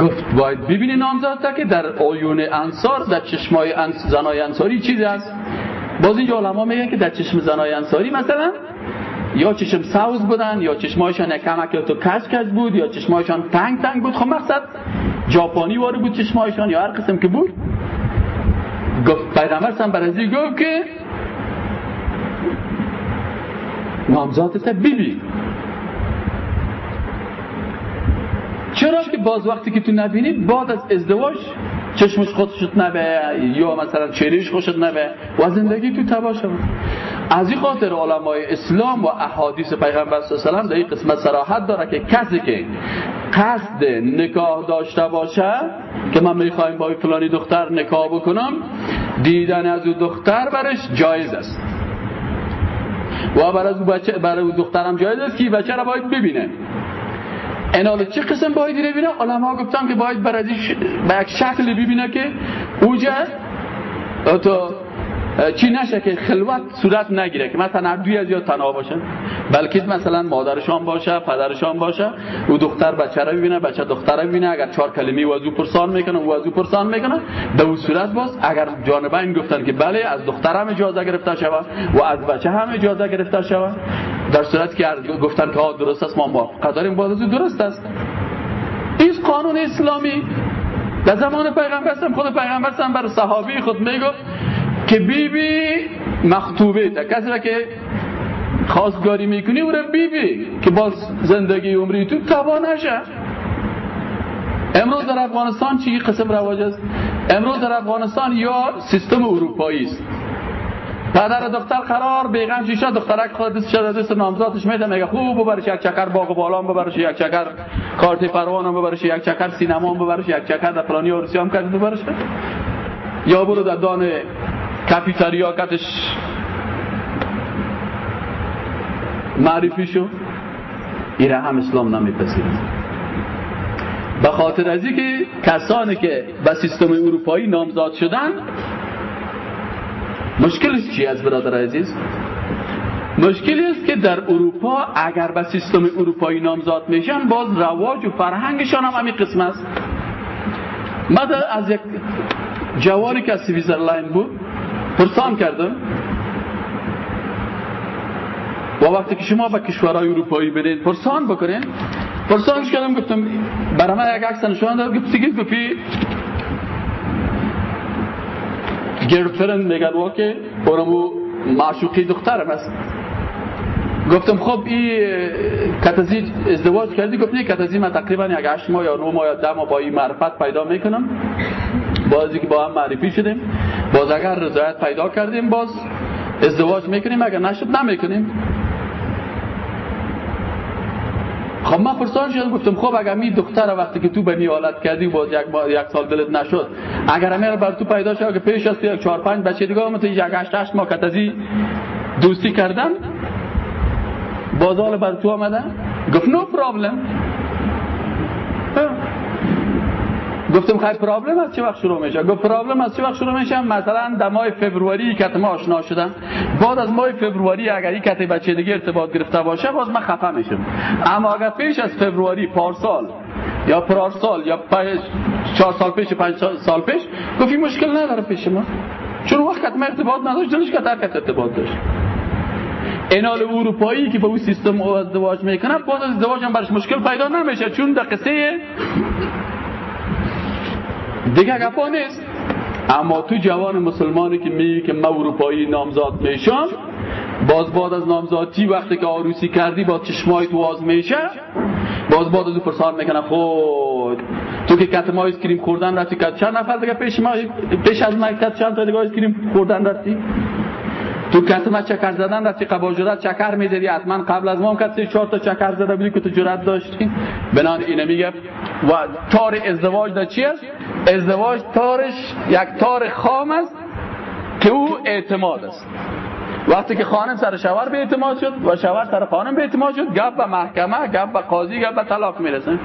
گفت باید ببینی نامزاد که در آیون انصار در چشمای زنای انصاری چیزی هست باز اینجا علما میگن که در چشم زنای انصاری مثلا یا چشم سوز بودن یا چشمایشان کمک تو کش بود یا چشمایشان تنگ تنگ بود. خب مقصد جاپانی وارد بود چشمایشان یا هر قسم که بود؟ پیغمبر سم برازی گفت که نامزادت ببین چرا که باز وقتی که تو نبینی بعد از ازدواج چشمش خودشت نبه یا مثلا چریش خوشت نبه. و زندگی تو تبا شد. از این خاطر علمای اسلام و احادیث پیغمبر صلی الله علیه و در این قسمت صراحت داره که کسی که قصد نکاح داشته باشه که من می‌خوایم با فلانی دختر نکاح بکنم دیدن از او دختر برش جایز است. و برای دخترم جایز است که بچه را باید ببینه. این چه قسم باید ببینه علما گفتن که باید بر به یک شکل ببینه که اوجه تو چی نشه که خلوت صورت نگیره که مثلا دوی از یا تنها باشن بلکه مثلا مادرشان باشه پدرشان باشه او دختر بچه رو ببینه بچه دختر رو ببینه اگر چهار کلمه وضو پرسان می‌کنه وضو پرسان می‌کنه به اون صورت باز اگر جانبین گفتن که بله از دختر هم اجازه گرفته شود و از بچه هم اجازه گرفته شود. در صورت که گفتن که درست است ما موافق. داریم باز درست است. این قانون اسلامی در زمان پیغمبر خود پیغمبر بر صحابی خود می‌گفت که بی بی مخطوبه. تا کسی را که خواستگاری می‌کنی او را بی بی که باز زندگی عمری تو تبا نشه. امروز در افغانستان چی؟ قسم رواج است. امروز در افغانستان یا سیستم اروپایی است. پدر دختر قرار بیغم شیشه دخترک خود دست شده دست نامزادش میده میگه خوب ببرش یک چکر باغ بالام ببرش یک چکر کارت پروانه ببرش یک چکر سینما ببرش یک چکر در فلانی عروسی هم کرد ببرش. یا برو در دان کپیتریا کتش. معرفی این هم اسلام نمیپذیرد به خاطر از که کسانی که به سیستم اروپایی نامزاد شدن مشکلش چی از برادر عزیز؟ مشکلی است که در اروپا اگر به سیستم اروپایی نامزاد میشن باز رواج و فرهنگشان هم همین قسم است. من از یک جوانی که از سویزرلند بود پرسان کردم و وقتی که شما به کشورهای اروپایی برید پرسان بکنین. پرسانش کردم گفتم برای من یک عکس نشون داد. گفت سیگید گفتی گرفرند میگن واکه اونمو معشوقی دخترم است گفتم خب این کتازی ازدواج کردی؟ گفت نه کتازی من تقریبا یک 8 ماه یا 9 ماه یا 10 ماه با این معرفت پیدا می‌کنم. بازی که با هم معرفی شدیم. باز اگر رضایت پیدا کردیم باز ازدواج می‌کنیم. اگر نشد نمی‌کنیم. خب من پرسان شدم گفتم خب اگر می دختر وقتی که تو به می حالت کردی باز یک, یک سال دلت نشد اگر امیر بر تو پیدا شد که پیش از یک چهار پنج بچه دیگه تو یک هشت هشت ماه کتازی دوستی کردن بازال بر تو آمده گفت نو پرابلم گفتم خیلی پرابلم از چه وقت شروع میشه؟ گفت پرابلم از چه وقت شروع میشه؟ مثلا در ماه فوریه که ما آشنا شدم بعد از ماه فوریه اگر کتی بچه دیگه ارتباط گرفته باشه باز من خفه میشم اما اگر پیش از فوریه پارسال یا پرارسال یا چهار سال پیش پنج سال پیش گفت مشکل نداره پیش ما. چون وقت ما ارتباط نداشت دلش که کت ارتباط داشت. اینال اروپایی که به اون سیستم ازدواج می‌کنه باز ازدواج هم برش مشکل پیدا نمیشه. چون در قصه دیگه گپا نیست. اما تو جوان مسلمانی که میگی که من اروپایی نامزاد میشم باز بعد از نامزادی وقتی که آروسی کردی با چشمای تو واز میشه باز بعد از پرسان می‌کنه خود تو که کت ما کریم خوردن رفتی که چند نفر دیگه پیش ما پیش از مکتب چند تا دیگه کریم خوردن رفتی؟ تو کتما چکر زدن رفتی قبا جرات چکر می‌زدی حتما قبل از ما هم کسی چهار تا چکر زده بودی که تو جرات داشتی؟ بنان اینه میگه. و تار ازدواج دا چی است ازدواج تارش یک تار خام است که او اعتماد است. وقتی که خانم سر شوهر به اعتماد شد و شوهر سر خانم به اعتماد شد گپ به محکمه گپ به قاضی گپ به طلاق می‌رسه.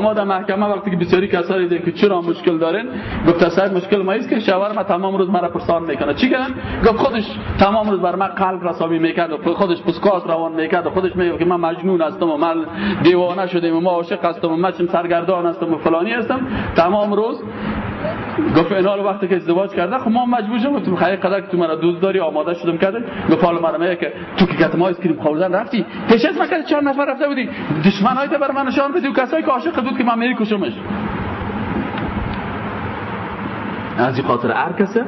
ما در محکمه وقتی که بسیاری کسایی دیدیم که چرا مشکل دارن گفت صاحب مشکل ما است که شوهر ما تمام روز مرا پرسان می‌کنه. چی کردن؟ گفت خودش تمام روز بر من قلب رسابی می‌کرد و خودش پسکاس روان می‌کرد و خودش میگه که من مجنون هستم و من دیوانه شدم و ما عاشق هستم و من سرگردان هستم و فلانی هستم. تمام روز گفت این حال وقتی که ازدواج کرده خب ما مجبور شدیم. تو خیلی قدر تو مرا دوست داری آماده شدم کرده گفت حالا میگه که تو که کتما اسکریم خوردن رفتی. پیش از من چهار نفر رفته بودی؟ دشمن بر من نشان بدی. و کسایی که عاشق بود که من میری کشمش. از این خاطر هر کسه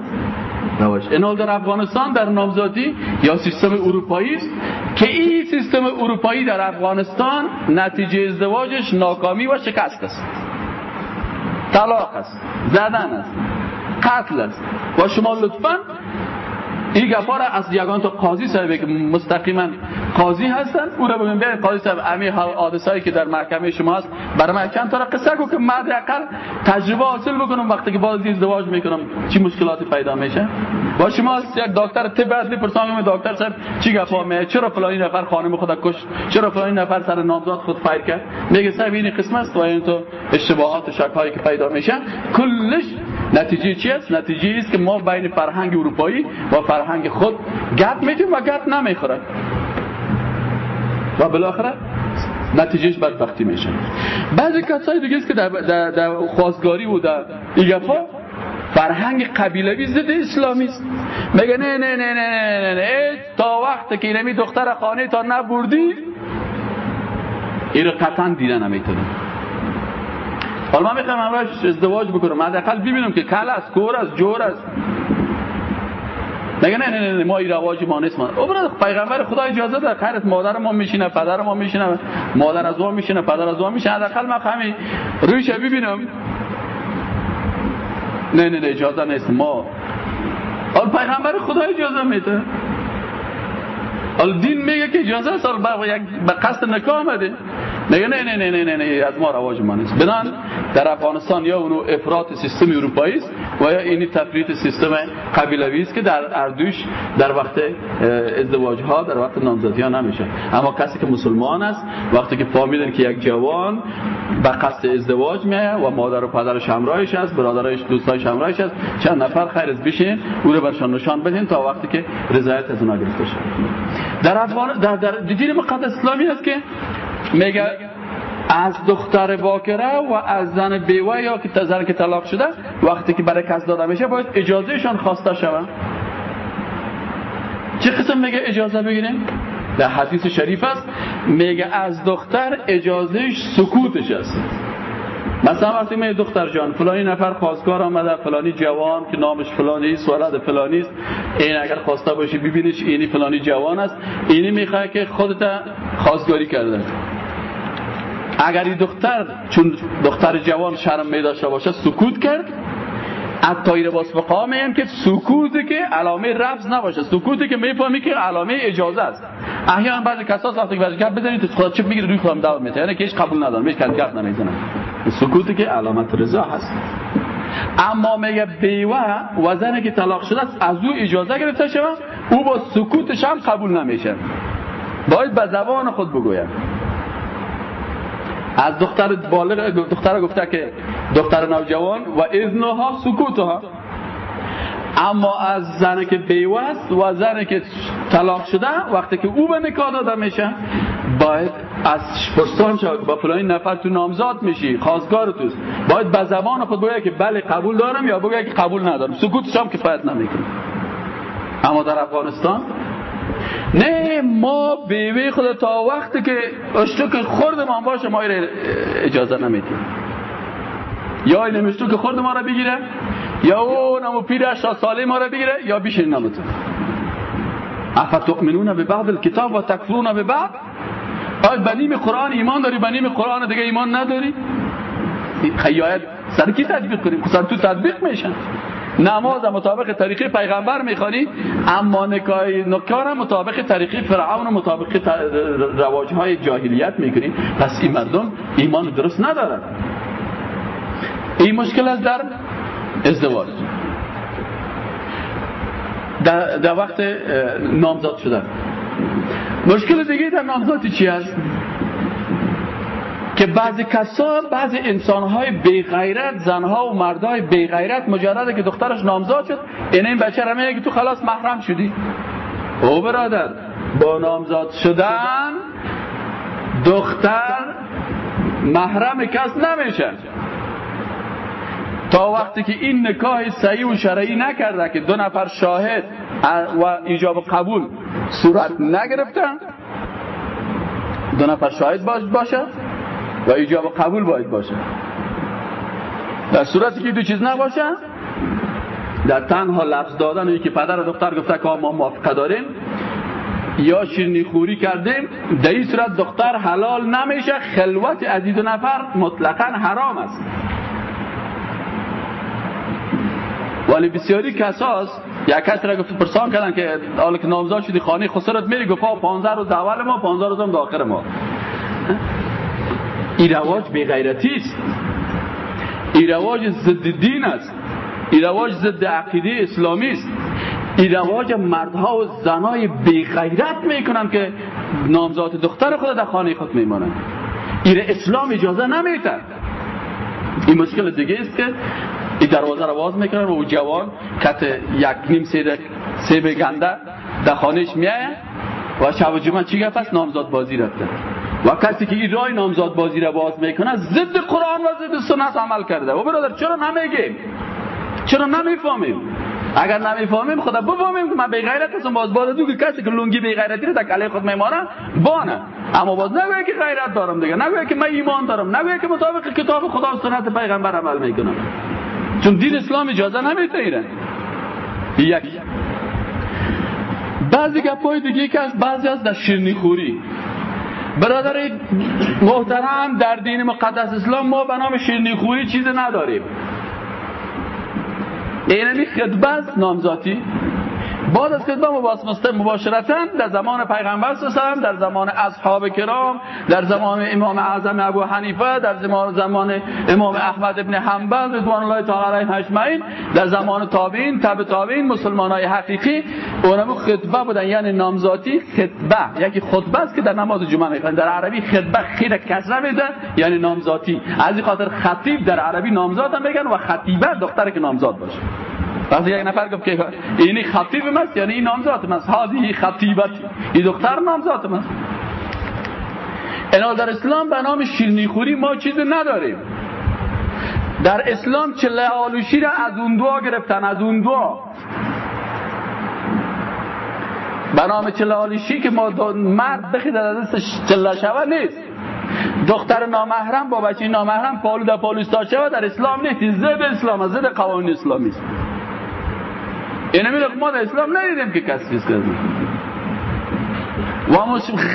نباش این در افغانستان در نامزادی یا سیستم اروپایی است که این سیستم اروپایی در افغانستان نتیجه ازدواجش ناکامی و شکست است. طلاق است زدن است قتل است. و شما لطفا این گفا را از یگان تا قاضی صاحب که مستقیما قاضی هستن او را ببین بیاید قاضی صاحب امی حادثایی که در محکمه شما هست برای من چند تا قصه کو که مرد اقل تجربه حاصل بکنم وقتی که باز ازدواج می‌کنم چی مشکلاتی پیدا میشه؟ با شما یک دکتر طب اصلی پرسان دکتر صاحب چی گفا می چرا فلانی نفر خانم خود کش چرا فلانی نفر سر نامزاد خود فایر کرد؟ میگه صاحب این قسم است و این تو اشتباهات و شک هایی که پیدا میشه. کلش نتیجه چی است؟ نتیجه است که ما بین فرهنگ اروپایی و فرهنگ خود گپ میتیم و گپ نمی‌خوره و بالاخره نتیجهش بدبختی میشه. بعضی کسای دیگه است که در, در, در خواستگاری و در ایگفا فرهنگ قبیلوی ضد اسلامی است. میگه نه نه نه نه نه نه تا وقت که اینمی دختر خانه تا نبردی این رو قطعا دیدن نمی‌تونه. حالا من می‌خوام همراهش ازدواج بکنم. حداقل ببینم که کل است کور است جور است. نگه نه نه نه ما این رواج ما نیست ما پیغمبر خدا اجازه داد خیرت مادر ما میشینه پدر ما میشینه مادر از ما میشینه پدر از ما میشینه حداقل من همین رویش ببینم. نه نه نه اجازه نیست ما حال پیغمبر خدا اجازه میده. حال دین میگه که اجازه است به قصد نکاح آمده. میگه نه نه نه نه نه, نه از ما رواج ما نیست. بنان در افغانستان یا اونو افراط سیستم اروپایی است و یا این تفریط سیستم قبیلوی است که در اردوش در وقت ازدواج ها در وقت نامزدی ها نمیشه. اما کسی که مسلمان است وقتی که فهمیدن که یک جوان به قصد ازدواج میه و مادر و پدرش همراهش است برادرش دوستایش همراهش است چند نفر خیر از بشین او رو برشان نشان بدین تا وقتی که رضایت از اونها گرفته شد در افغان در, در دین مقدس اسلامی است که میگه از دختر باکره و از زن بیوه یا که زن که طلاق شده وقتی که برای کس داده میشه باید اجازهشان خواسته شود. چه قسم میگه اجازه بگیریم؟ در حدیث شریف است میگه از دختر اجازهش سکوتش است. مثلا وقتی می دختر جان فلانی نفر خواستگار آمده فلانی جوان که نامش فلانی است ولد فلانی است. این اگر خواسته باشی ببینیش اینی فلانی جوان است. اینی می‌خواد که خودت خواستگاری کرده. اگر این دختر چون دختر جوان شرم می داشته باشه سکوت کرد. از تایر باسفقا میگن که سکوتی که علامه رفض نباشه. سکوتی که می‌فهمی که علامه اجازه است. احیانا بعضی کسا وقتی که گپ بزنید تو خدا چه می‌گیره روی خودم دعوا میته یعنی که هیچ قبول ندارم. هیچ گپ نمی‌زنم سکوتی که علامت رضا هست. اما میگه بیوه وزنی که طلاق شده است از او اجازه گرفته شود. او با سکوتش هم قبول نمیشه. باید به زبان خود بگوید از دختر بالغ دختر گفته که دختر نوجوان و اذنها سکوتها. اما از زنی که بیوست و زنی که طلاق شده وقتی که او به نکاح داده میشه باید از پرسان شد با فلانی نفر تو نامزاد میشی خواستگار توست. باید به زبان خود بگه که بله قبول دارم یا بگه که قبول ندارم. سکوتش هم کفایت نمی‌کنه. اما در افغانستان نه ما بیوی خود تا وقتی که اشتوک خورد ما باشه ما اجازه نمیدیم. یا این که خورد ما را بگیره یا اون امو پیر اشتا ساله ما را بگیره یا بیشین نموتون افتؤمنون به بعض الکتاب و تکفرون به بعض آیا بنیم قرآن ایمان داری؟ بنیم قرآن دیگه ایمان نداری؟ خیایت سر کی تطبیق کنیم؟ سر تو تطبیق میشن. نماز مطابق طریقه پیغمبر می‌خوانی اما نکاح نکار مطابق طریقه فرعون و مطابق رواج های جاهلیت می‌کنی. پس این مردم ایمان درست ندارن. این مشکل است در ازدواج. در, در وقت نامزاد شدن. مشکل دیگه در نامزادی چی هست؟ که بعضی کسان بعضی انسانهای بیغیرت زنها و مردهای بیغیرت مجرده که دخترش نامزاد شد. این این بچه را که تو خلاص محرم شدی. او برادر با نامزاد شدن دختر محرم کس نمیشه. تا وقتی که این نکاح صحیح و شرعی نکرده که دو نفر شاهد و ایجاب قبول صورت نگرفتن دو نفر شاهد باشه. و ایجاب قبول باید باشه. در صورتی که دو چیز نباشه در تنها لفظ دادن که پدر و دختر گفته که ما موافقه داریم یا شیرنی خوری کردیم در این صورت دختر حلال نمیشه خلوت عدید نفر مطلقا حرام است. ولی بسیاری کساس یک کسی را گفت پرسان کردن که حالا که نامزاد شدی خانه خسرت میری گفت 15 روز اول ما 15 روز هم آخر ما. این رواج بی غیرتی است. این رواج ضد دین است. این رواج ضد عقیده اسلامی است. این رواج مردها و زنای بی غیرت می‌کنن که نامزاد دختر خود در خانه خود میمانند. این اسلام اجازه نمیده این مشکل دیگه است که این دروازه رو باز می‌کنن و جوان کت یک نیم سیب گنده در خانهش میایه و شب جمعه چی گفت؟ نامزاد بازی رفته و کسی که این رای نامزاد بازی را باز می‌کنه ضد قرآن و ضد سنت عمل کرده. و برادر چرا نمیگیم؟ چرا نمی‌فهمیم؟ اگر نمی‌فهمیم خدا بفهمیم که من بی غیرت هستم. باز باز دو که کسی که لونگی بی غیرتی رو در کله خود میمانه بانه. اما باز نگویه که غیرت دارم دیگه. نگویه که من ایمان دارم. نگویه که مطابق کتاب خدا و سنت پیغمبر عمل می‌کنم. چون دین اسلام اجازه نمیده یک. بعضی گپای دیگه که از بعضی از در شیرنی خوری. برادر محترم در دین مقدس اسلام ما به نام شیرنی خوری چیز نداریم. اینمی خدمت نامزاتی. بعد از خدمت مباشرتا در زمان پیغمبر صلی در زمان اصحاب کرام در زمان امام اعظم ابو حنیفه در زمان زمان امام احمد ابن حنبل رضوان الله تعالی علیهم اجمعین در زمان تابعین تبع تابعین مسلمانای حقیقی. اونم خطبه بودن یعنی نامزاتی خطبه. یکی خطبه است که در نماز جمعه می‌خوان. در عربی خطبه خیر کسره میده یعنی نامزاتی. از این خاطر خطیب در عربی نامزاد هم میگن و خطیبه دختر که نامزاد باشه. وقتی یک نفر گفت که اینی خطیب است یعنی این نامزاد است هذه خطیبتی. این دختر نامزاد است اینا در اسلام به نام شیرنی خوری ما چیزی نداریم. در اسلام چله آلوشی را از اون دعا گرفتن؟ از اون دعا. به نام چله آلوشی که ما مرد بخید از دستش چله شوه نیست. دختر نامحرم با بچه نامحرم پالو در پالو شوه در اسلام نیست. زد اسلام زد قوانین اسلامی است. اینه میره ما در اسلام ندیدیم که کسی چیز کرده. و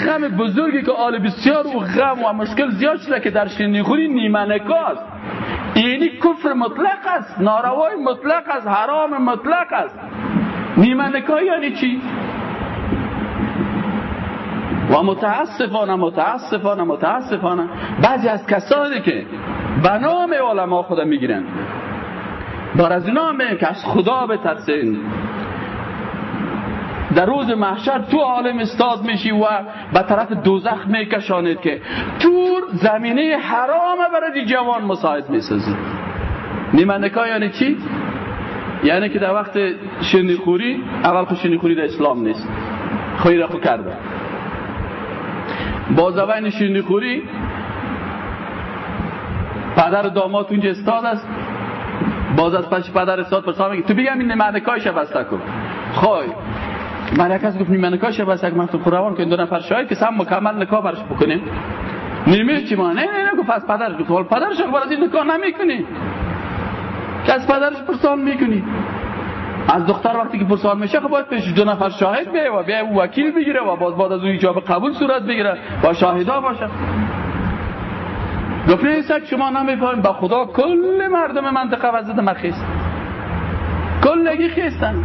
غم بزرگی که آل بسیار و غم و مشکل زیاد شده که در شنیخوری نیمه نکاست اینی کفر مطلق است ناروای مطلق است حرام مطلق است. نیمه نکاح یعنی چی؟ و متاسفانه متاسفانه متاسفانه بعضی از کسانی که به نام علما خود می‌گیرن بار از اینا که از خدا بترسین. در روز محشر تو عالم استاد میشی و به طرف دوزخ میکشانید که تور زمینه حرامه برای جوان مساعد می‌سازید نیمندکا یعنی چی؟ یعنی که در وقت شنی خوری اول خود شنی خوری در اسلام نیست. را خود کرده. با زبان شنی خوری پدر داماد اونجا استاد است. باز از پش پدر استاد پرسان میگه تو بگم این ملکای بسته کن خوی ملک از گفت ملکای بسته کن تو قرآن که دو نفر شاید که سم مکمل نکاح برش بکنیم. نیمه چی ما؟ نه نه گفت از پدرش. گفت پدرش خبر از این نکاح نمی‌کنی. که از پدرش پرسان می‌کنی. از دختر وقتی که پرسان میشه خب باید پیش دو نفر شاهد بیه و بیه وکیل بگیره و باز بعد از اون ایجاب قبول صورت بگیره. با شاهدا باشه. گفت نه شما نمی‌فهمید با خدا کل مردم منطقه وزد مخیست کلگی خیستن.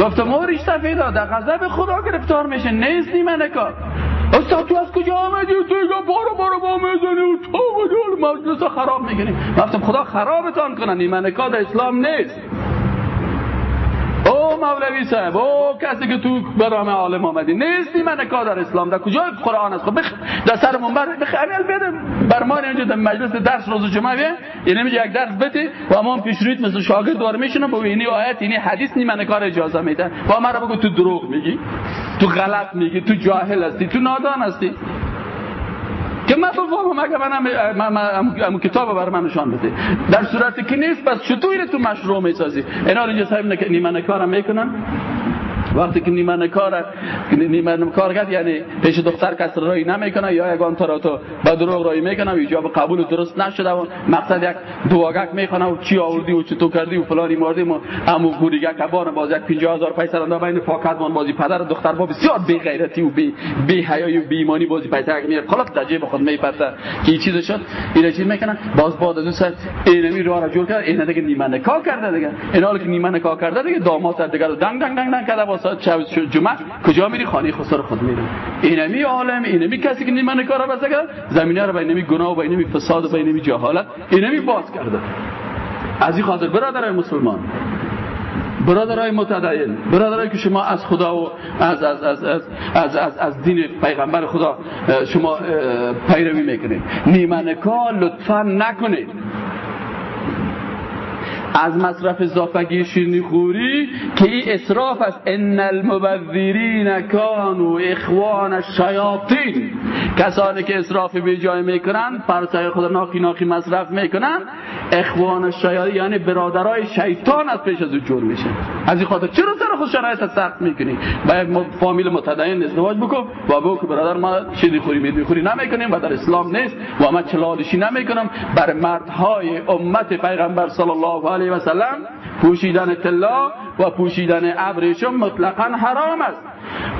گفت موریش سفیدا در غضب خدا گرفتار میشه. نیست نیمه کار. استاد تو از کجا آمدی؟ تو ایگا بارو بارو با می‌زنی و تو گدول مجلس خراب می‌کنی. گفتم خدا خرابتان کنن نیمه نکار اسلام نیست. او مولوی صاحب او کسی که تو برام عالم آمدی. نیستی من کار در اسلام. در کجا قرآن است؟ خب بخ در سر منبر بخ امیل بده بر ما اینجا در مجلس درس روز جمعه بیه. یعنی میگه یک درس بده و ما پیش رویت مثل شاگرد دور میشنه با اینی آیت اینی حدیث نی من کار اجازه میده. با مرا بگو تو دروغ میگی؟ تو غلط میگی؟ تو جاهل هستی؟ تو نادان هستی؟ که من تو مگه من هم کتاب بر من نشان بده. در صورتی که نیست پس چطوری تو مشروع می‌سازی؟ اینا رو اینجا صاحب نیمه نکارم می‌کنن. وقتی که نیمه کار نیمه کار کرد یعنی پیش دختر کس رای نمی‌کنه یا یگان تو تو با دروغ رای می‌کنه ایجاب قبول درست نشده و مقصد یک دواگک می‌کنه و چی آوردی و چطور کردی و فلانی مردی و امو گوریگه کبان باز یک 50000 پیسه را بین فاکت من بازی پدر دختر با بسیار بی غیرتی و بی بی حیایی و بی ایمانی بازی پیسه میاره خلاص در جیب خود می‌پرسه که چیز شد این چیز می‌کنه باز بعد از اون اینمی رو را جور کرد این دیگه نیمه نکاح کرده دیگه. اینا که نیمه نکاح کرده دیگه داماد دیگه دنگ دنگ دنگ دنگ کرده ساعت جمعه کجا میری؟ خانه خسر خود میری. اینمی عالم اینمی کسی که نیمه کارا بس کرد. زمینه رو بینمی گناه و بینمی فساد و بینمی جهالت اینمی باز کرده. از این خاطر برادرای مسلمان برادرای متدین برادرای که شما از خدا و از از از از از, از, از دین پیغمبر خدا شما پیروی می‌کنید. نیمه کار لطفا نکنید. از مصرف زافگی شیرینی خوری که این اصراف است. ان المبذرین کانوا اخوان الشیاطین. کسانی که اصراف به جای می‌کنن پرسای خود ناخی ناخی مصرف می‌کنن. اخوان الشیاطین یعنی برادرای شیطان از پیش از جور میشه. از این خاطر چرا سر خود شرایط سخت می‌کنی؟ با فامیل متدین ازدواج بکن. و بگو برادر ما شیرینی خوری میدی نمی‌کنیم و در اسلام نیست. و ما چلالشی نمی‌کنم. بر مردهای امت پیغمبر صلی الله علیه علیه و سلم پوشیدن طلا و پوشیدن ابریشم مطلقا حرام است.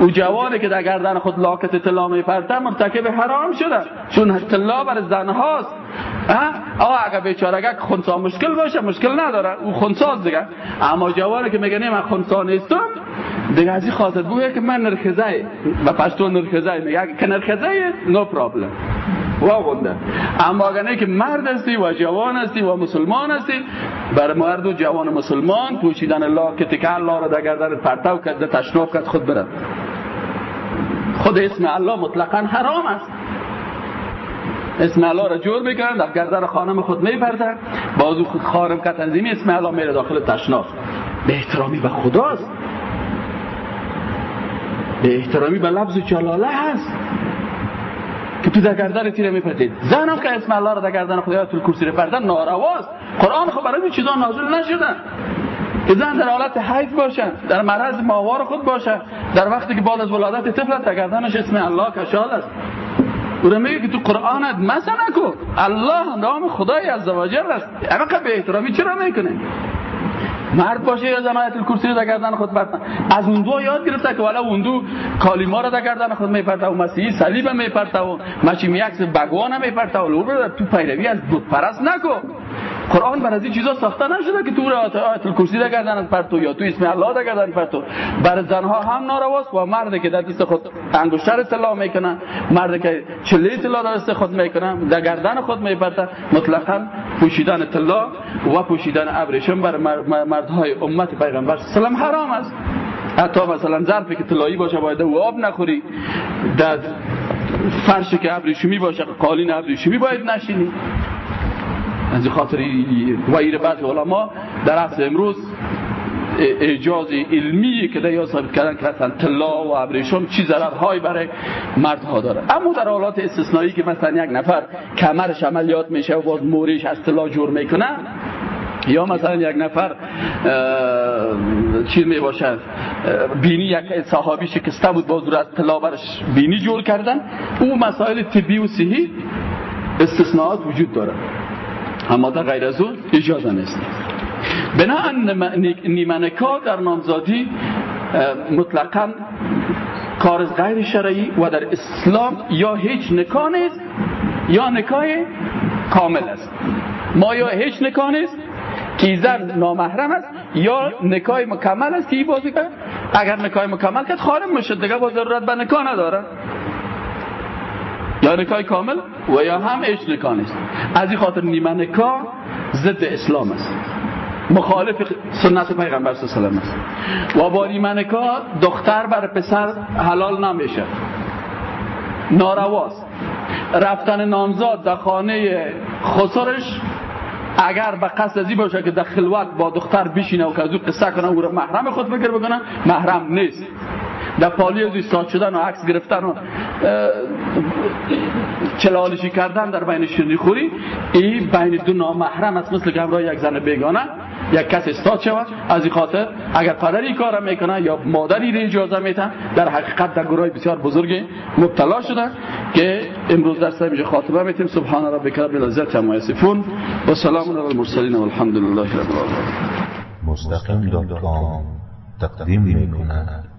او جوانی که در گردن خود لاکت طلا میپرته مرتکب حرام شده چون طلا بر زن اگر بیچاره اگر خونسا مشکل باشه مشکل نداره. او خونساز دیگه. اما جوانی که میگه من خونسا نیستم دیگه از این خاطر بگه که من نرخزه و پشتو نرخزه میگه. که نرخزه نو پرابلم واگنده اما اگر که مرد هستی و جوان هستی و مسلمان هستی بر مرد و جوان مسلمان پوشیدن لاکت که الله را در گردن پرتو کرد تشناف کرد خود برد. خود اسم الله مطلقا حرام است. اسم الله را جور می‌کنن در گردن خانم خود میپردن بازو خود خارم که تنظیمی اسم الله میره داخل تشناف به احترامی به خداست. به احترامی به لفظ جلاله هست. که تو در گردن تیره زن هم که اسم الله را در گردن خدای تو کرسی پردن نارواست. قرآن خب برای چیزا نازل نشدن؟ که زن در حالت حیض باشن در مرض ماوار خود باشه. در وقتی که بعد از ولادت طفل در گردنش اسم الله کشال است. او میگه که تو قرآنت مثلا نکو. الله نام خدای عزوجل است. اما به احترامی چرا می‌کنه مرد باشه یا زمانت کرسی رو در گردن خود برتن از اون دو یاد گرفته که والا اون دو کالیما رو در گردن خود میپرته و مسیحی صلیب میپرته و مچی میکس بگوان میپرته و رو تو پیروی از بود پرست نکو. قرآن بر از این چیزا ساخته نشده که تو آیت الکرسی در گردن پرتو یا تو اسم الله در گردن پرتو بر زنها هم نارواست و مرد که در دست خود انگشتر طلا می‌کنن مرد که چله طلا در دست خود می‌کنن در گردن خود میپرتن مطلقا پوشیدن طلا و پوشیدن ابریشم بر مردهای امت پیغمبر سلام حرام است. حتی مثلا ظرفی که طلایی باشه باید و آب نخوری. در فرشی که ابریشمی باشه قالین ابریشمی باید نشینی. از خاطر ویر بعض علما در عصر امروز اعجاز علمی که در ثابت کردن که مثلا طلا و ابریشم چی ضررهایی برای مردها داره. اما در حالات استثنایی که مثلا یک نفر کمرش عملیات میشه و باز موریش از طلا جور می‌کنه یا مثلا یک نفر چی می باشد بینی یک صحابی شکسته بود باز از طلا برش بینی جور کردن او مسائل طبی و صحی استثناءات وجود داره. اما در غیر از اون اجازه نیست. بنا نیمنکا در نامزادی مطلقا کار غیر شرعی و در اسلام یا هیچ نکاح نیست یا نکاح کامل است. ما یا هیچ نکاح نیست که زن نامحرم است یا نکاح مکمل است که بازی کرد اگر نکاح مکمل کرد خارم میشه دیگه با ضرورت به نکاح نداره. یا نکاح کامل و یا هم هیچ نکاح نیست. از این خاطر نیمه نکاح ضد اسلام است. مخالف سنت پیغمبر صلی الله علیه است. و با نیمه دختر بر پسر حلال نمیشه. نارواست. رفتن نامزاد در خانه خسرش اگر به قصد ازی باشه که در خلوت با دختر بشینه و که از او قصه کنه او را محرم خود فکر بکنه محرم نیست. در پالی از استاد شدن و عکس گرفتن و چلالشی کردن در بین شیرنی خوری این بین دو نامحرم است مثل که یک زن بیگانه یک کس استاد شود. از این خاطر اگر پدری کار می‌کنه یا مادری را اجازه میتن در حقیقت در گروه بسیار بزرگی مبتلا شدن که امروز در سر خاطبه میتیم سبحان ربک رب العزت عما یصفون و سلام علی المرسلین والحمد لله رب العالمین. مستقیم تقدیم می‌کند.